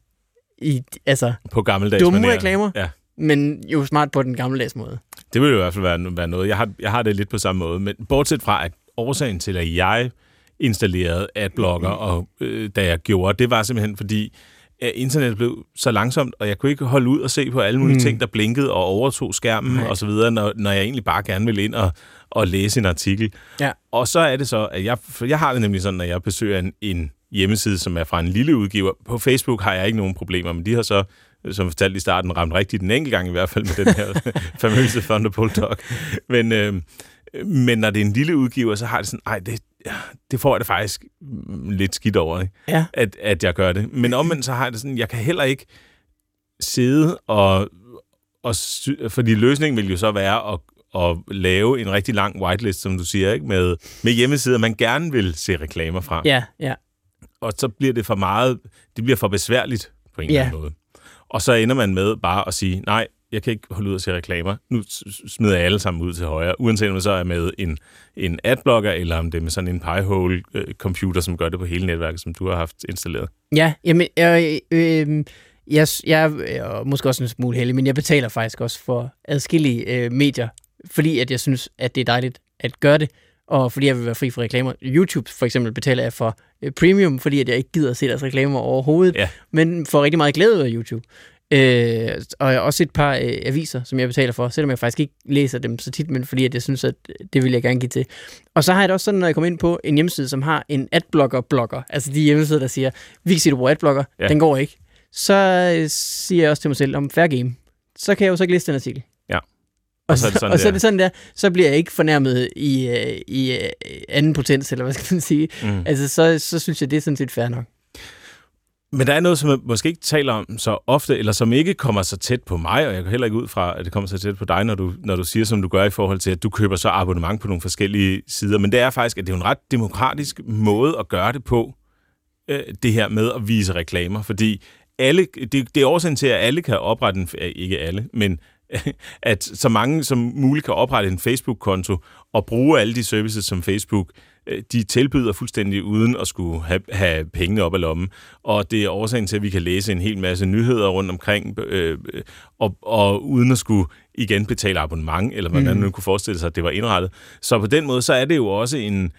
[SPEAKER 3] i, altså,
[SPEAKER 2] på gammeldags
[SPEAKER 3] dumme manier. reklamer, ja. men jo smart på den gammeldags måde.
[SPEAKER 2] Det ville jo i hvert fald være, være noget. Jeg har, jeg har det lidt på samme måde, men bortset fra, at årsagen til, at jeg installerede adblocker, mm. og øh, da jeg gjorde, det var simpelthen fordi, at internettet blev så langsomt, og jeg kunne ikke holde ud og se på alle mulige mm. ting, der blinkede og overtog skærmen Nej. og så videre, når, når jeg egentlig bare gerne vil ind og, og læse en artikel. Ja. Og så er det så, at jeg, jeg har det nemlig sådan, når jeg besøger en, en hjemmeside, som er fra en lille udgiver. På Facebook har jeg ikke nogen problemer, men de har så, som fortalt i starten, ramt rigtigt den enkelt gang i hvert fald med den her famøse Thunderbolt Dog. Men, øh, men når det er en lille udgiver, så har det sådan, ej, det, det får jeg det faktisk lidt skidt over, ikke?
[SPEAKER 3] Ja.
[SPEAKER 2] At, at jeg gør det. Men omvendt så har jeg det sådan, jeg kan heller ikke sidde og, og fordi løsningen vil jo så være at, at lave en rigtig lang whitelist, som du siger, ikke? Med, med hjemmesider, man gerne vil se reklamer fra.
[SPEAKER 3] Ja, ja.
[SPEAKER 2] Og så bliver det for meget, det bliver for besværligt på en
[SPEAKER 3] Ja.
[SPEAKER 2] eller anden måde. Og så ender man med bare at sige, nej, jeg kan ikke holde ud og se reklamer. Nu smider jeg alle sammen ud til højre, uanset om det så er med en, en adblocker, eller om det er med sådan en Pi-hole-computer, som gør det på hele netværket, som du har haft installeret.
[SPEAKER 3] Ja, jamen, øh, øh, jeg, jeg er måske også en smule heldig, men jeg betaler faktisk også for adskillige øh, medier, fordi at jeg synes, at det er dejligt at gøre det, og fordi jeg vil være fri for reklamer. YouTube for eksempel betaler jeg for øh, premium, fordi at jeg ikke gider at se deres reklamer overhovedet,
[SPEAKER 2] Ja.
[SPEAKER 3] men får rigtig meget glæde ud af YouTube. Øh, og også et par øh, aviser, som jeg betaler for, selvom jeg faktisk ikke læser dem så tit, men fordi at jeg synes, at det vil jeg gerne give til. Og så har jeg det også sådan, når jeg kommer ind på en hjemmeside, som har en adblocker-blogger, altså de hjemmesider, der siger, vi kan sige, du bruger adblocker,
[SPEAKER 2] Ja.
[SPEAKER 3] den går ikke. Så øh, siger jeg også til mig selv, om fair game, så kan jeg jo så ikke læse den artikel.
[SPEAKER 2] Ja.
[SPEAKER 3] Og,
[SPEAKER 2] Og
[SPEAKER 3] så,
[SPEAKER 2] er det sådan
[SPEAKER 3] og så er
[SPEAKER 2] der.
[SPEAKER 3] det sådan der, så bliver jeg ikke fornærmet i, øh, i øh, anden potens, eller hvad skal man sige.
[SPEAKER 2] Mm.
[SPEAKER 3] Altså, så, så synes jeg, det er sådan set fair nok.
[SPEAKER 2] Men der er noget, som jeg måske ikke taler om så ofte, eller som ikke kommer så tæt på mig, og jeg går heller ikke ud fra, at det kommer så tæt på dig, når du, når du siger, som du gør i forhold til, at du køber så abonnement på nogle forskellige sider. Men det er faktisk, at det er en ret demokratisk måde at gøre det på, øh, det her med at vise reklamer, fordi alle, det, det er årsagen til, at alle kan oprette en, ikke alle, men at så mange som muligt kan oprette en Facebook-konto og bruge alle de services, som Facebook øh, de tilbyder fuldstændig uden at skulle have, have pengene op af lommen. Og det er årsagen til, at vi kan læse en hel masse nyheder rundt omkring, øh, øh, og, og uden at skulle igen betale abonnement, eller hvordan man nu kunne forestille sig, at det var indrettet. Så på den måde, så er det jo også en...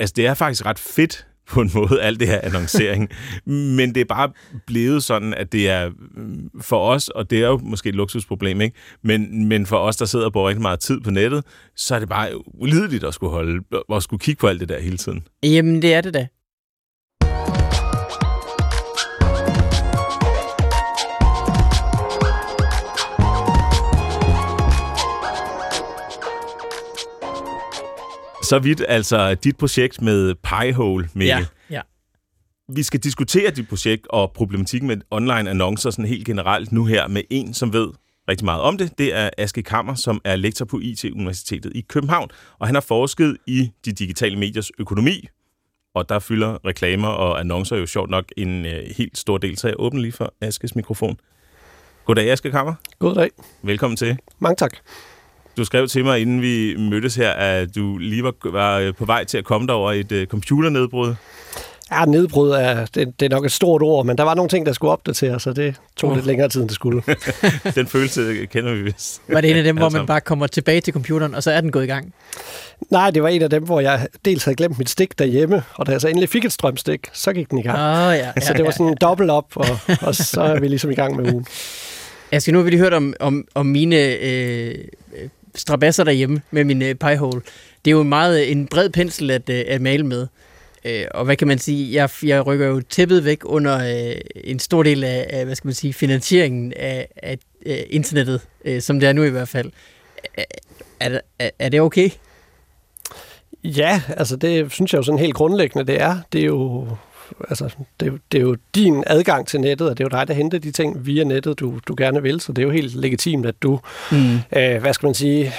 [SPEAKER 2] Altså, det er faktisk ret fedt på en måde, alt det her annoncering. Men det er bare blevet sådan, at det er mm, for os, og det er jo måske et luksusproblem, ikke? Men, men for os, der sidder og bruger rigtig meget tid på nettet, så er det bare ulideligt at skulle, holde, at skulle kigge på alt det der hele tiden.
[SPEAKER 3] Jamen, det er det da.
[SPEAKER 2] Så vidt altså dit projekt med Piehole, Mikkel.
[SPEAKER 3] Ja, ja.
[SPEAKER 2] Vi skal diskutere dit projekt og problematikken med online annoncer sådan helt generelt nu her med en, som ved rigtig meget om det. Det er Aske Kammer, som er lektor på IT-universitetet i København, og han har forsket i de digitale mediers økonomi, og der fylder reklamer og annoncer jo sjovt nok en øh, helt stor del, så jeg åbner lige for Askes mikrofon. Goddag, Aske Kammer.
[SPEAKER 7] Goddag.
[SPEAKER 2] Velkommen til.
[SPEAKER 7] Mange tak.
[SPEAKER 2] Du skrev til mig, inden vi mødtes her, at du lige var, var øh, på vej til at komme dig over et øh, computernedbrud.
[SPEAKER 7] Ja, nedbrud er, det, det er nok et stort ord, men der var nogle ting, der skulle opdateres, så det tog
[SPEAKER 3] Uh.
[SPEAKER 7] lidt længere tid, end det skulle.
[SPEAKER 2] Den følelse kender vi vist.
[SPEAKER 3] Var det en af dem, hvor man bare kommer tilbage til computeren, og så er den gået i gang?
[SPEAKER 7] Nej, det var en af dem, hvor jeg dels havde glemt mit stik derhjemme, og da jeg så endelig fik et strømstik, så gik den i gang.
[SPEAKER 3] Åh, oh, ja.
[SPEAKER 7] Så det var sådan en dobbelt op, og, og så er vi ligesom i gang med ugen.
[SPEAKER 3] Jeg skal nu har vi lige hørt om, om, om mine øh, øh, strabasser derhjemme med min øh, piehole. Det er jo meget øh, en bred pensel at, øh, at male med. Øh, og hvad kan man sige? Jeg, jeg rykker jo tæppet væk under øh, en stor del af, af, hvad skal man sige, finansieringen af, af øh, internettet, øh, som det er nu i hvert fald. Er, er, er, er det okay?
[SPEAKER 7] Ja, altså det synes jeg jo sådan helt grundlæggende, det er. Det er jo, altså, det, er jo- det er jo din adgang til nettet, og det er jo dig, der henter de ting via nettet, du, du gerne vil, så det er jo helt legitimt, at du,
[SPEAKER 3] Mm.
[SPEAKER 7] øh, hvad skal man sige,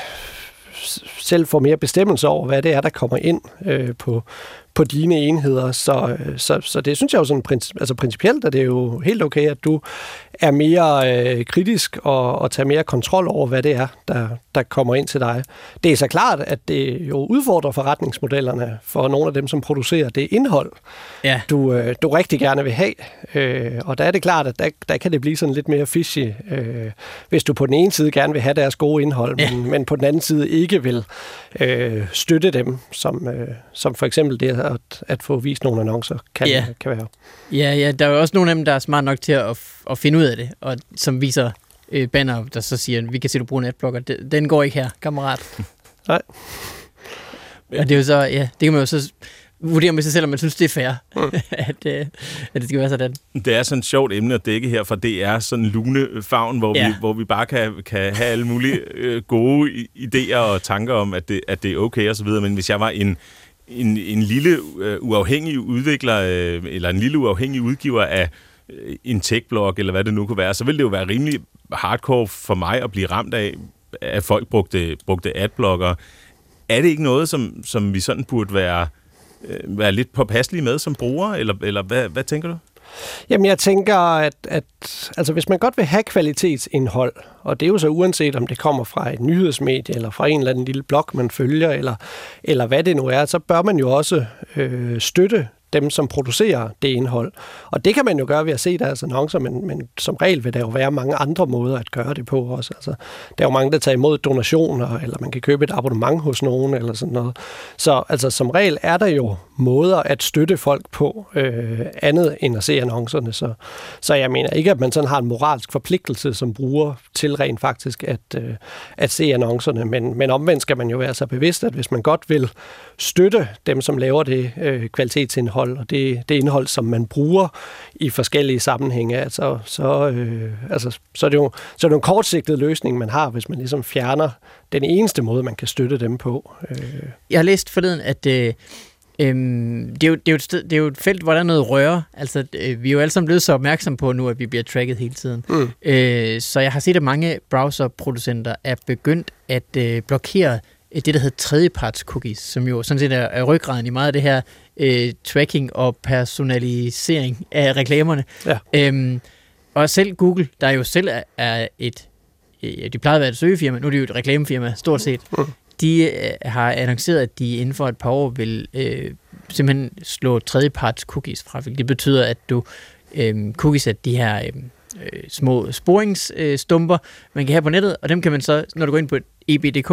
[SPEAKER 7] selv får mere bestemmelse over, hvad det er, der kommer ind øh, på, på dine enheder. Så, øh, så, så det synes jeg jo sådan, altså principielt, at det er jo helt okay, at du er mere øh, kritisk og, og tager mere kontrol over, hvad det er, der, der kommer ind til dig. Det er så klart, at det jo udfordrer forretningsmodellerne for nogle af dem, som producerer det indhold,
[SPEAKER 3] Ja.
[SPEAKER 7] du, øh, du rigtig gerne vil have. Øh, og der er det klart, at der, der kan det blive sådan lidt mere fishy, øh, hvis du på den ene side gerne vil have deres gode indhold,
[SPEAKER 3] Ja.
[SPEAKER 7] men, men på den anden side ikke vil øh, støtte dem, som, øh, som for eksempel det at, at få vist nogle annoncer kan,
[SPEAKER 3] Ja.
[SPEAKER 7] kan være.
[SPEAKER 3] Ja, ja, der er jo også nogle af dem, der er smart nok til at, at finde ud af det, og som viser øh, banner, der så siger, vi kan se, du bruger en adblocker. Den, den går ikke her, kammerat.
[SPEAKER 7] Nej.
[SPEAKER 3] Og det er jo så, ja, det kan man jo så vurdere med sig selv, om man synes, det er fair, mm. at, øh, at det skal være sådan.
[SPEAKER 2] Det er sådan et sjovt emne at dække her, for det er sådan en lunefagn, hvor, ja. vi, hvor vi bare kan, kan have alle mulige øh, gode idéer og tanker om, at det, at det er okay og så videre. Men hvis jeg var en, en, en lille øh, uafhængig udvikler, øh, eller en lille uafhængig udgiver af Øh, en tech-blog, eller hvad det nu kunne være, så ville det jo være rimelig hardcore for mig at blive ramt af, at folk brugte, brugte adblogger. Er det ikke noget, som, som vi sådan burde være, øh, være lidt påpasselige med som brugere, eller, eller hvad, hvad tænker du?
[SPEAKER 7] Jamen, jeg tænker, at, at altså, hvis man godt vil have kvalitetsindhold, og det er jo så uanset, om det kommer fra et nyhedsmedie, eller fra en eller anden lille blog, man følger, eller, eller hvad det nu er, så bør man jo også øh, støtte dem, som producerer det indhold. Og det kan man jo gøre ved at se deres annoncer, men, men som regel vil der jo være mange andre måder at gøre det på også. Altså, der er jo mange, der tager imod donationer, eller man kan købe et abonnement hos nogen, eller sådan noget. Så altså, som regel er der jo måder at støtte folk på, øh, andet end at se annoncerne. Så, så jeg mener ikke, at man sådan har en moralsk forpligtelse som bruger til rent faktisk at, øh, at se annoncerne, men, men omvendt skal man jo være så bevidst, at hvis man godt vil støtte dem, som laver det øh, kvalitetsindhold, og det, det indhold, som man bruger i forskellige sammenhænge, altså, så, øh, altså, så, er det jo, så er det jo en kortsigtet løsning, man har, hvis man ligesom fjerner den eneste måde, man kan støtte dem på. Øh.
[SPEAKER 3] Jeg har læst forleden, at øh, Øhm, det, er jo, det, er jo et sted, det er jo et felt, hvor der er noget røre. Altså, øh, vi er jo alle sammen blevet så opmærksomme på nu, at vi bliver tracket hele tiden. Mm. Øh, så jeg har set, at mange browserproducenter er begyndt at øh, blokere det, der hedder tredjeparts cookies, som jo sådan set er, er ryggraden i meget af det her øh, tracking og personalisering af reklamerne. Ja. Øhm, og selv Google, der jo selv er, er et, øh, de plejede at være et søgefirma, nu er det jo et reklamefirma, stort set. Mm de øh, har annonceret, at de inden for et par år vil øh, simpelthen slå tredjeparts cookies fra, det betyder, at du øh, cookies er de her øh, øh, små sporingsstumper, man kan have på nettet, og dem kan man så, når du går ind på eb.dk,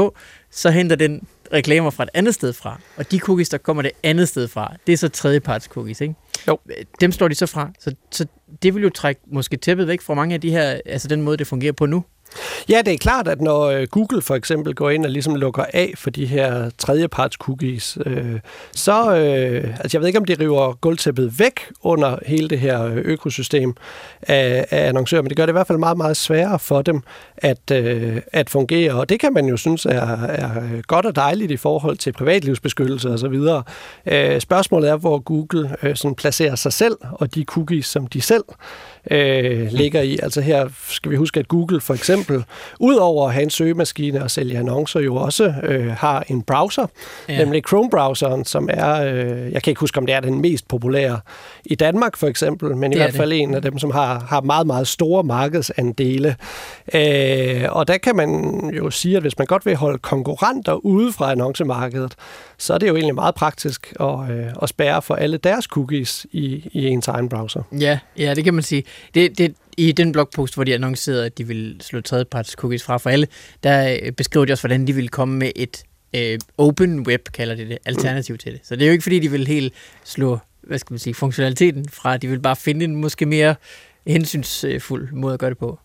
[SPEAKER 3] så henter den reklamer fra et andet sted fra, og de cookies, der kommer det andet sted fra, det er så tredjeparts cookies, ikke? Jo. Dem står de så fra, så, så det vil jo trække måske tæppet væk fra mange af de her, altså den måde, det fungerer på nu.
[SPEAKER 7] Ja, det er klart, at når øh, Google for eksempel går ind og ligesom lukker af for de her tredjeparts cookies, øh, så, øh, altså jeg ved ikke, om det river gulvtæppet væk under hele det her øh, økosystem af, af annoncører, men det gør det i hvert fald meget, meget sværere for dem at, øh, at fungere, og det kan man jo synes er, er øh, godt og dejligt i forhold til privatlivsbeskyttelse osv. Øh, spørgsmålet er, hvor Google øh, sådan placerer sig selv og de cookies, som de selv øh, ligger i. Altså her skal vi huske, at Google for eksempel, udover at have en søgemaskine og sælge annoncer, jo også øh, har en browser, ja. nemlig Chrome-browseren, som er, øh, jeg kan ikke huske, om det er den mest populære i Danmark for eksempel, men i hvert fald det. en af dem, som har, har meget, meget store markedsandele. Øh, og der kan man jo sige, at hvis man godt vil holde konkurrenter ude fra annoncemarkedet, så er det jo egentlig meget praktisk at, øh, at spærre for alle deres cookies i, i ens egen browser.
[SPEAKER 3] Ja, ja, det kan man sige. Det, det, I den blogpost, hvor de annoncerede, at de ville slå tredjeparts cookies fra for alle, der øh, beskriver de også, hvordan de ville komme med et øh, open web, kalder de det, alternativ til det. Så det er jo ikke, fordi de vil helt slå hvad skal man sige, funktionaliteten fra. De vil bare finde en måske mere hensynsfuld måde at gøre det på.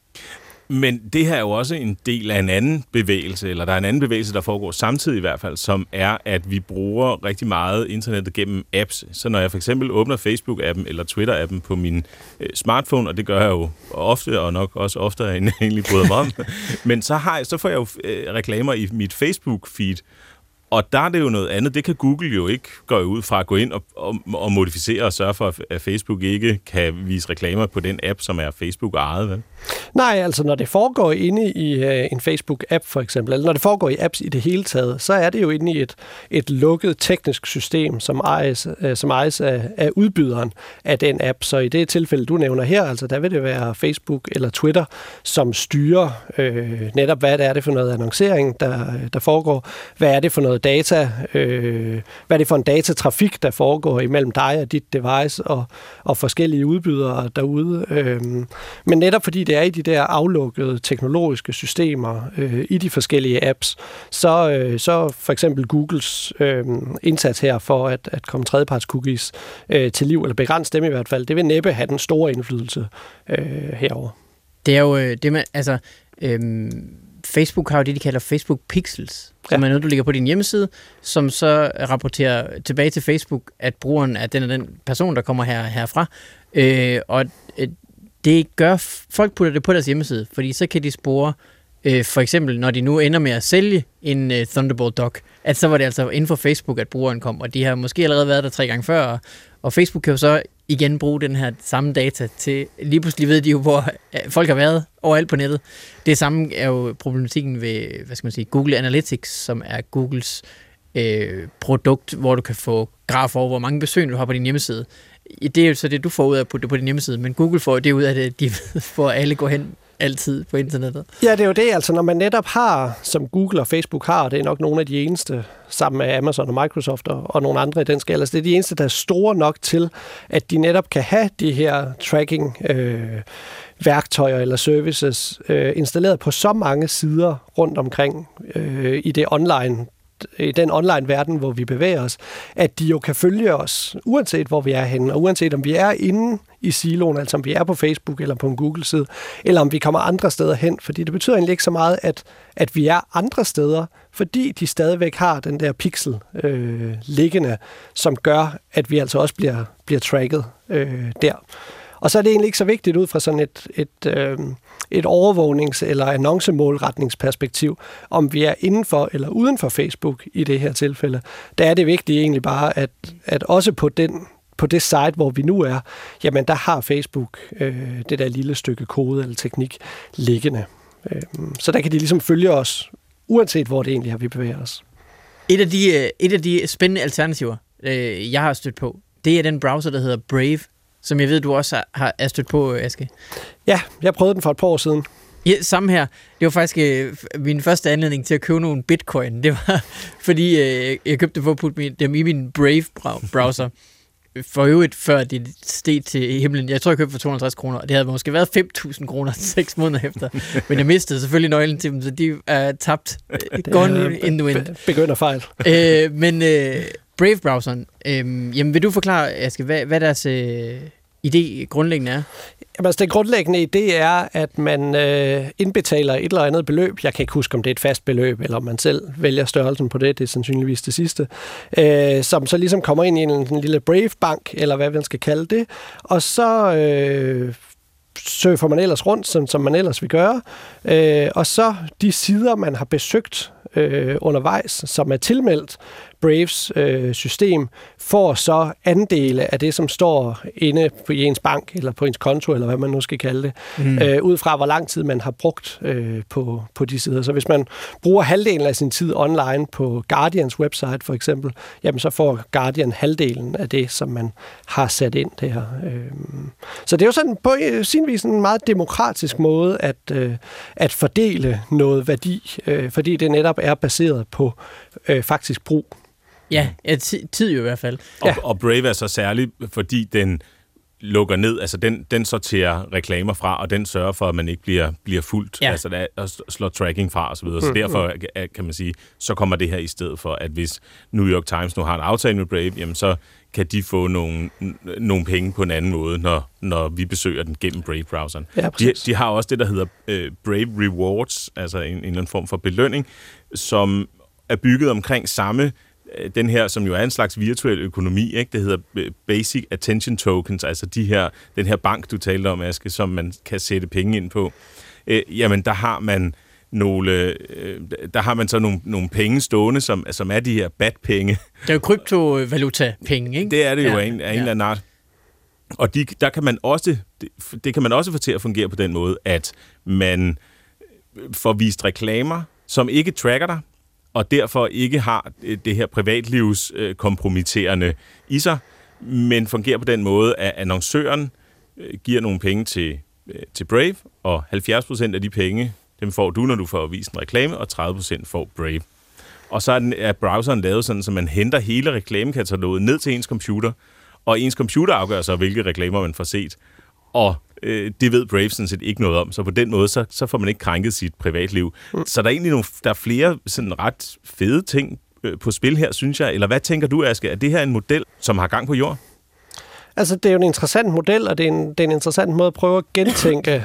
[SPEAKER 2] Men det her er jo også en del af en anden bevægelse, eller der er en anden bevægelse, der foregår samtidig i hvert fald, som er, at vi bruger rigtig meget internettet gennem apps. Så når jeg for eksempel åbner Facebook-appen eller Twitter-appen på min øh, smartphone, og det gør jeg jo ofte, og nok også oftere, end jeg egentlig bryder mig om, men så, har jeg, så får jeg jo øh, reklamer i mit Facebook-feed, og der er det jo noget andet. Det kan Google jo ikke gå ud fra at gå ind og, og, og modificere og sørge for, at Facebook ikke kan vise reklamer på den app, som er Facebook ejet. Vel?
[SPEAKER 7] Nej, altså når det foregår inde i øh, en Facebook-app for eksempel, eller når det foregår i apps i det hele taget, så er det jo inde i et, et lukket teknisk system, som ejes, øh, som ejes af, af udbyderen af den app. Så i det tilfælde, du nævner her, altså der vil det være Facebook eller Twitter, som styrer øh, netop, hvad det er det for noget annoncering, der, der foregår, hvad er det for noget data, øh, hvad er det for en datatrafik, der foregår imellem dig og dit device og, og forskellige udbydere derude. Øh, men netop fordi det er i de der aflukkede teknologiske systemer øh, i de forskellige apps, så, øh, så for eksempel Googles øh, indsats her for at, at komme tredjeparts cookies øh, til liv, eller begrænse dem i hvert fald, det vil næppe have den store indflydelse øh, herover.
[SPEAKER 3] Det er jo øh, det med, altså, øh, Facebook har jo det, de kalder Facebook Pixels, som ja. er noget, du ligger på din hjemmeside, som så rapporterer tilbage til Facebook, at brugeren er den og den person, der kommer her herfra. Øh, og øh, det gør, folk putter det på deres hjemmeside, fordi så kan de spore, øh, for eksempel når de nu ender med at sælge en øh, Thunderbolt Dock, at så var det altså inden for Facebook, at brugeren kom, og de har måske allerede været der tre gange før, og, og Facebook kan jo så igen bruge den her samme data til, lige pludselig ved de jo, hvor øh, folk har været overalt på nettet. Det samme er jo problematikken ved, hvad skal man sige, Google Analytics, som er Googles øh, produkt, hvor du kan få graf over, hvor mange besøg du har på din hjemmeside. Det er jo så det, du får ud af at putte det på din hjemmeside, men Google får det ud af det, de får alle gå hen altid på internettet.
[SPEAKER 7] Ja, det er jo det, altså når man netop har, som Google og Facebook har, det er nok nogle af de eneste, sammen med Amazon og Microsoft og, og nogle andre i den skala, altså det er de eneste, der er store nok til, at de netop kan have de her tracking øh, værktøjer eller services øh, installeret på så mange sider rundt omkring øh, i det online i den online verden, hvor vi bevæger os, at de jo kan følge os, uanset hvor vi er henne, og uanset om vi er inde i siloen, altså om vi er på Facebook eller på en Google-side, eller om vi kommer andre steder hen, fordi det betyder egentlig ikke så meget, at, at vi er andre steder, fordi de stadigvæk har den der pixel øh, liggende, som gør, at vi altså også bliver, bliver tracket øh, der. Og så er det egentlig ikke så vigtigt ud fra sådan et, et, øh, et overvågnings- eller annoncemålretningsperspektiv, om vi er indenfor eller uden for Facebook i det her tilfælde. Der er det vigtige egentlig bare, at, at også på den på det site, hvor vi nu er, jamen der har Facebook øh, det der lille stykke kode eller teknik liggende. Øh, så der kan de ligesom følge os, uanset hvor det egentlig er, vi bevæger os.
[SPEAKER 3] Et af de, øh, et af de spændende alternativer, øh, jeg har stødt på, det er den browser, der hedder Brave, som jeg ved, du også har, har stødt på, Aske.
[SPEAKER 7] Ja, jeg prøvede den for et par år siden.
[SPEAKER 3] Ja, samme her. Det var faktisk øh, min første anledning til at købe nogle bitcoin. Det var, fordi øh, jeg købte for at putte dem i min Brave-browser. For øvrigt, før det steg til himlen. Jeg tror, jeg købte for 250 kroner, og det havde måske været 5.000 kroner seks måneder efter. Men jeg mistede selvfølgelig nøglen til dem, så de er tabt. Gone in the wind.
[SPEAKER 7] Begynder fejl.
[SPEAKER 3] øh, men øh, Brave-browseren, øh, jamen vil du forklare, Aske, hvad, hvad deres øh, idé grundlæggende er?
[SPEAKER 7] Jamen, altså, den grundlæggende idé er, at man øh, indbetaler et eller andet beløb. Jeg kan ikke huske, om det er et fast beløb, eller om man selv vælger størrelsen på det. Det er sandsynligvis det sidste. Øh, som så ligesom kommer ind i en, en lille Brave-bank, eller hvad man skal kalde det. Og så øh, surfer man ellers rundt, som, som man ellers vil gøre. Øh, og så de sider, man har besøgt øh, undervejs, som er tilmeldt, Braves øh, system får så andele af det, som står inde på ens bank, eller på ens konto, eller hvad man nu skal kalde det, mm. øh, ud fra hvor lang tid man har brugt øh, på, på de sider. Så hvis man bruger halvdelen af sin tid online på Guardians website for eksempel, jamen så får Guardian halvdelen af det, som man har sat ind der. Øh. Så det er jo sådan på sin vis en meget demokratisk måde at, øh, at fordele noget værdi, øh, fordi det netop er baseret på øh, faktisk brug.
[SPEAKER 3] Ja, ja tid jo i hvert fald.
[SPEAKER 2] Og,
[SPEAKER 3] ja.
[SPEAKER 2] og Brave er så særlig, fordi den lukker ned, altså den, den sorterer reklamer fra, og den sørger for, at man ikke bliver, bliver fuldt, ja. altså der, og slår tracking fra osv. Så, videre. så mm, derfor mm. kan man sige, så kommer det her i stedet for, at hvis New York Times nu har en aftale med Brave, jamen så kan de få nogle, nogle penge på en anden måde, når, når vi besøger den gennem Brave-browseren. Ja, de, de har også det, der hedder uh, Brave Rewards, altså en, en eller anden form for belønning, som er bygget omkring samme Øh, den her, som jo er en slags virtuel økonomi, ikke? det hedder øh, Basic Attention Tokens, altså de her, den her bank, du talte om, Aske, som man kan sætte penge ind på. Øh, jamen, der har man nogle, øh, der har man så nogle, nogle penge stående, som, som er de her bat-penge.
[SPEAKER 3] Det er jo kryptovaluta-penge, ikke?
[SPEAKER 2] Det er det jo ja. af en, af en ja. eller anden art. Og de, der kan man også, det, det kan man også få til at fungere på den måde, at man får vist reklamer, som ikke tracker dig, og derfor ikke har øh, det her privatlivs øh, kompromitterende i sig, men fungerer på den måde, at annoncøren øh, giver nogle penge til, til Brave, og 70% af de penge, dem får du, når du får vist en reklame, og 30% får Brave. Og så er, den, er browseren lavet sådan, så man henter hele reklamekataloget ned til ens computer, og ens computer afgør så, hvilke reklamer man får set. Og øh, det ved Brave sådan set ikke noget om, så på den måde, så, så får man ikke krænket sit privatliv. Mm. Så der er egentlig nogle, der er flere sådan ret fede ting øh, på spil her, synes jeg. Eller hvad tænker du, Aske? Er det her en model, som har gang på jord?
[SPEAKER 7] Altså, det er jo en interessant model, og det er en, det er en interessant måde at prøve at gentænke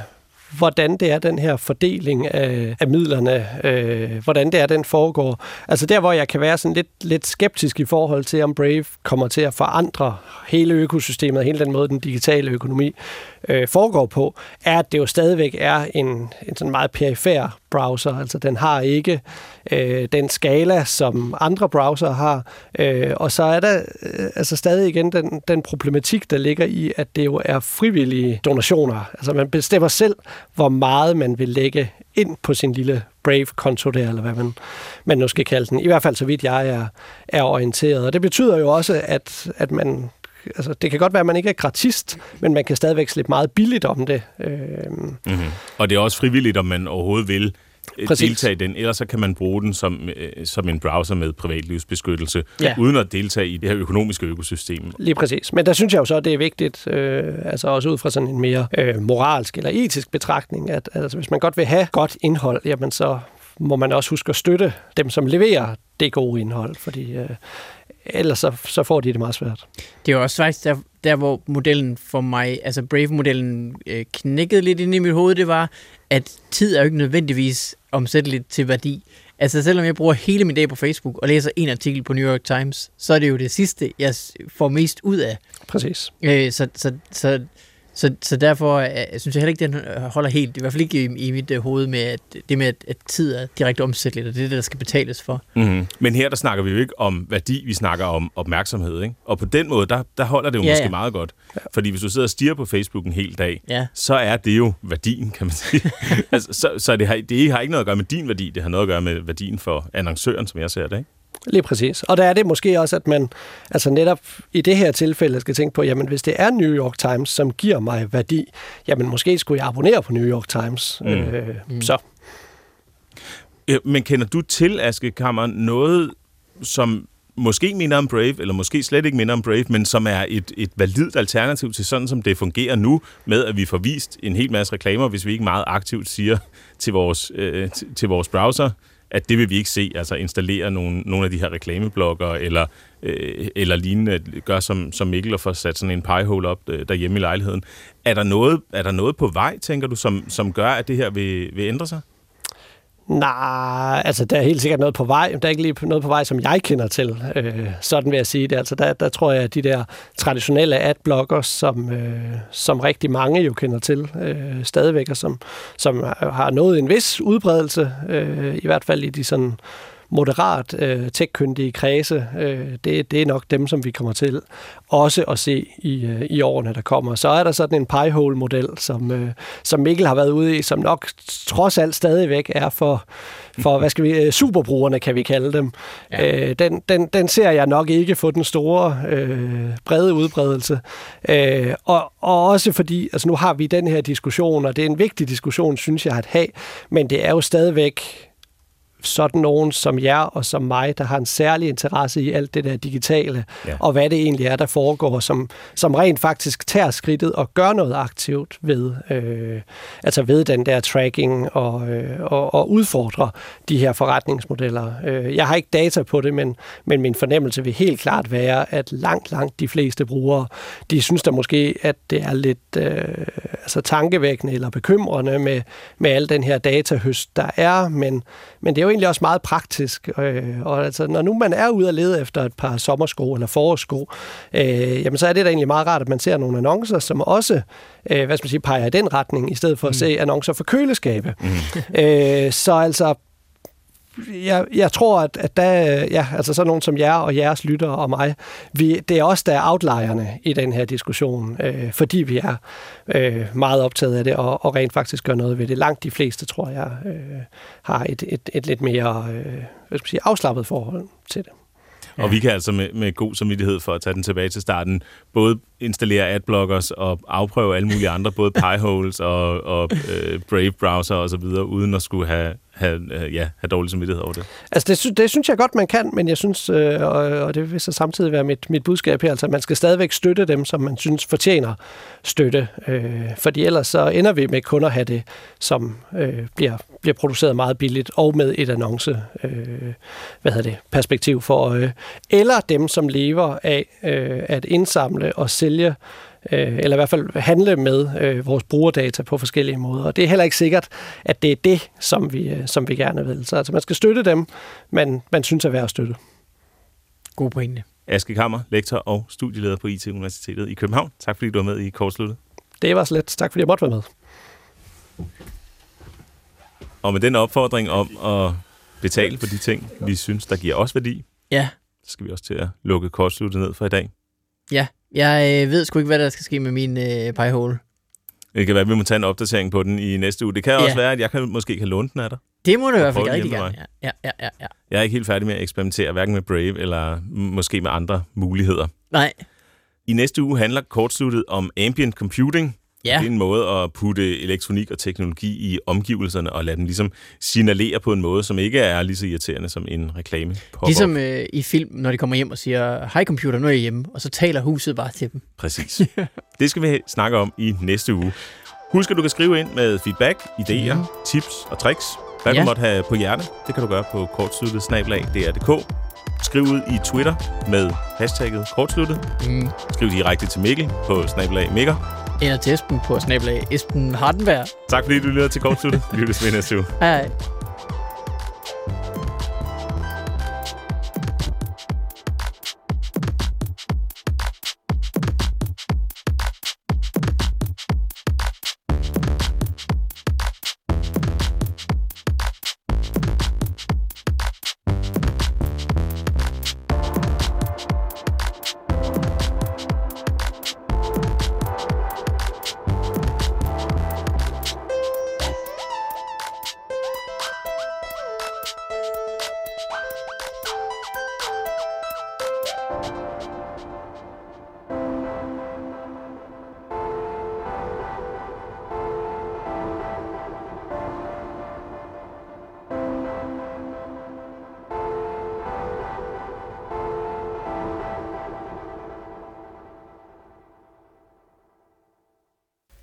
[SPEAKER 7] hvordan det er den her fordeling af, af midlerne, øh, hvordan det er, den foregår. Altså der, hvor jeg kan være sådan lidt, lidt skeptisk i forhold til, om Brave kommer til at forandre hele økosystemet, hele den måde, den digitale økonomi øh, foregår på, er, at det jo stadigvæk er en, en sådan meget perifær browser. Altså den har ikke øh, den skala, som andre browser har. Øh, og så er der øh, altså stadig igen den, den problematik, der ligger i, at det jo er frivillige donationer. Altså man bestemmer selv, hvor meget man vil lægge ind på sin lille Brave-konto der, eller hvad man, man nu skal kalde den. I hvert fald så vidt jeg er, er orienteret. Og det betyder jo også, at, at man altså, det kan godt være, at man ikke er gratist, men man kan stadigvæk slippe meget billigt om det. Øh,
[SPEAKER 2] mm-hmm. Og det er også frivilligt, om man overhovedet vil øh, Præcis. deltage i den, ellers så kan man bruge den som, øh, som en browser med privatlivsbeskyttelse, ja. uden at deltage i det her økonomiske økosystem.
[SPEAKER 7] Lige præcis. Men der synes jeg jo så, at det er vigtigt, øh, altså også ud fra sådan en mere øh, moralsk eller etisk betragtning, at altså, hvis man godt vil have godt indhold, jamen så må man også huske at støtte dem, som leverer det gode indhold, fordi øh, ellers så, så får de det meget svært.
[SPEAKER 3] Det er jo også faktisk der, der hvor modellen for mig, altså Brave-modellen øh, knækkede lidt ind i mit hoved, det var, at tid er jo ikke nødvendigvis omsætteligt til værdi. Altså selvom jeg bruger hele min dag på Facebook og læser en artikel på New York Times, så er det jo det sidste, jeg får mest ud af.
[SPEAKER 7] Præcis.
[SPEAKER 3] Øh, så, så, så så, så derfor øh, synes jeg heller ikke, den øh, holder helt, i hvert fald ikke i, i mit øh, hoved med, at det med, at, at tid er direkte omsætteligt, og det er det, der skal betales for.
[SPEAKER 2] Mm-hmm. Men her, der snakker vi jo ikke om værdi, vi snakker om opmærksomhed, ikke? Og på den måde, der, der holder det jo ja, måske ja. meget godt. Fordi hvis du sidder og stiger på Facebook en hel dag, ja. så er det jo værdien, kan man sige. altså, så så det, har, det har ikke noget at gøre med din værdi, det har noget at gøre med værdien for annoncøren, som jeg ser det, ikke?
[SPEAKER 7] Lige præcis. Og der er det måske også, at man altså netop i det her tilfælde skal tænke på, jamen hvis det er New York Times, som giver mig værdi, jamen måske skulle jeg abonnere på New York Times. Mm. Øh, mm. Så.
[SPEAKER 2] Men kender du til, Aske Kammer, noget, som måske minder om Brave, eller måske slet ikke minder om Brave, men som er et, et validt alternativ til sådan, som det fungerer nu, med at vi får vist en hel masse reklamer, hvis vi ikke meget aktivt siger til vores, øh, til, til vores browser, at det vil vi ikke se, altså installere nogle, nogle af de her reklameblokker, eller, øh, eller lignende, gør som, som Mikkel og får sat sådan en piehole op øh, derhjemme i lejligheden. Er der, noget, er der noget på vej, tænker du, som, som gør, at det her vil, vil ændre sig?
[SPEAKER 7] Nej, altså der er helt sikkert noget på vej. Der er ikke lige noget på vej, som jeg kender til. Øh, sådan vil jeg sige det. Altså der, der tror jeg, at de der traditionelle adblockers, som, øh, som rigtig mange jo kender til øh, stadigvæk, og som, som har nået en vis udbredelse, øh, i hvert fald i de sådan moderat øh, tech-kyndige kredse, øh, det, det er nok dem, som vi kommer til også at se i, øh, i årene, der kommer. Så er der sådan en piehole-model, som, øh, som Mikkel har været ude i, som nok trods alt stadigvæk er for, for hvad skal vi, øh, superbrugerne, kan vi kalde dem. Ja. Øh, den, den, den ser jeg nok ikke få den store øh, brede udbredelse. Øh, og, og også fordi, altså nu har vi den her diskussion, og det er en vigtig diskussion, synes jeg, at have, men det er jo stadigvæk sådan nogen som jer og som mig, der har en særlig interesse i alt det der digitale, ja. og hvad det egentlig er, der foregår, som, som rent faktisk tager skridtet og gør noget aktivt ved, øh, altså ved den der tracking og, øh, og, og udfordrer de her forretningsmodeller. Øh, jeg har ikke data på det, men, men min fornemmelse vil helt klart være, at langt, langt de fleste brugere, de synes da måske, at det er lidt øh, altså tankevækkende eller bekymrende med, med al den her datahøst, der er, men, men det er jo egentlig også meget praktisk. Øh, og altså, når nu man er ude og lede efter et par sommersko eller forårsko, øh, jamen så er det da egentlig meget rart, at man ser nogle annoncer, som også øh, hvad skal man sige, peger i den retning, i stedet for mm. at se annoncer for køleskabe. Mm. Øh, så altså, jeg, jeg tror, at, at der, ja, altså sådan nogen som jer og jeres lyttere og mig, vi, det er os, der er outlierne i den her diskussion, øh, fordi vi er øh, meget optaget af det og, og rent faktisk gør noget ved det. Langt de fleste, tror jeg, øh, har et, et, et lidt mere øh, hvad skal man sige, afslappet forhold til det.
[SPEAKER 2] Ja. Og vi kan altså med, med god samvittighed for at tage den tilbage til starten, både installere adblockers og afprøve alle mulige andre, både pieholes og, og øh, Brave browser og så videre, uden at skulle have, have, øh, ja, have dårlig samvittighed over det.
[SPEAKER 7] Altså det, sy- det synes jeg godt, man kan, men jeg synes, øh, og, og det vil så samtidig være mit, mit budskab her, altså man skal stadigvæk støtte dem, som man synes fortjener støtte, øh, fordi ellers så ender vi med kun at have det, som øh, bliver, bliver produceret meget billigt, og med et annonce, øh, hvad hedder det, perspektiv for, øh, eller dem, som lever af øh, at indsamle og sælge øh, eller i hvert fald handle med øh, vores brugerdata på forskellige måder. Og det er heller ikke sikkert, at det er det, som vi, øh, som vi gerne vil. Så altså, man skal støtte dem, men man synes er værd at støtte.
[SPEAKER 3] God pointe.
[SPEAKER 2] Aske Kammer, lektor og studieleder på IT-universitetet i København. Tak fordi du var med i Kortsluttet.
[SPEAKER 7] Det var slet. Tak fordi jeg måtte være med.
[SPEAKER 2] Og med den opfordring om at betale for de ting, vi synes, der giver os værdi,
[SPEAKER 3] Ja,
[SPEAKER 2] så skal vi også til at lukke kortsluttet ned for i dag.
[SPEAKER 3] ja. Jeg øh, ved sgu ikke, hvad der skal ske med min øh, piehole.
[SPEAKER 2] Det kan være, at vi må tage en opdatering på den i næste uge. Det kan
[SPEAKER 3] Ja.
[SPEAKER 2] også være, at jeg kan, måske kan låne den af dig.
[SPEAKER 3] Det må du i hvert fald rigtig gerne. Ja, ja, ja, ja, ja.
[SPEAKER 2] Jeg er ikke helt færdig med at eksperimentere, hverken med Brave eller måske med andre muligheder.
[SPEAKER 3] Nej,
[SPEAKER 2] I næste uge handler kortsluttet om ambient computing.
[SPEAKER 3] Ja.
[SPEAKER 2] Det er en måde at putte elektronik og teknologi i omgivelserne og lade dem ligesom signalere på en måde, som ikke er lige så irriterende som en reklame. pop-up.
[SPEAKER 3] Ligesom øh, i film, når de kommer hjem og siger, hej computer, nu er jeg hjemme, og så taler huset bare til dem.
[SPEAKER 2] Præcis. Det skal vi snakke om i næste uge. Husk, at du kan skrive ind med feedback, idéer, mm. tips og tricks. Hvad ja. Du måtte have på hjerte, det kan du gøre på kortsluttet snablag dr.dk. Skriv ud i Twitter med hashtagget kortsluttet.
[SPEAKER 3] Mm.
[SPEAKER 2] Skriv direkte til Mikkel på snablag Mikker.
[SPEAKER 3] Eller til Esben på snabelag Esben Hardenberg.
[SPEAKER 2] Tak fordi du lytter til kortsluttet. Vi lyttes ved næste uge.
[SPEAKER 3] Hej.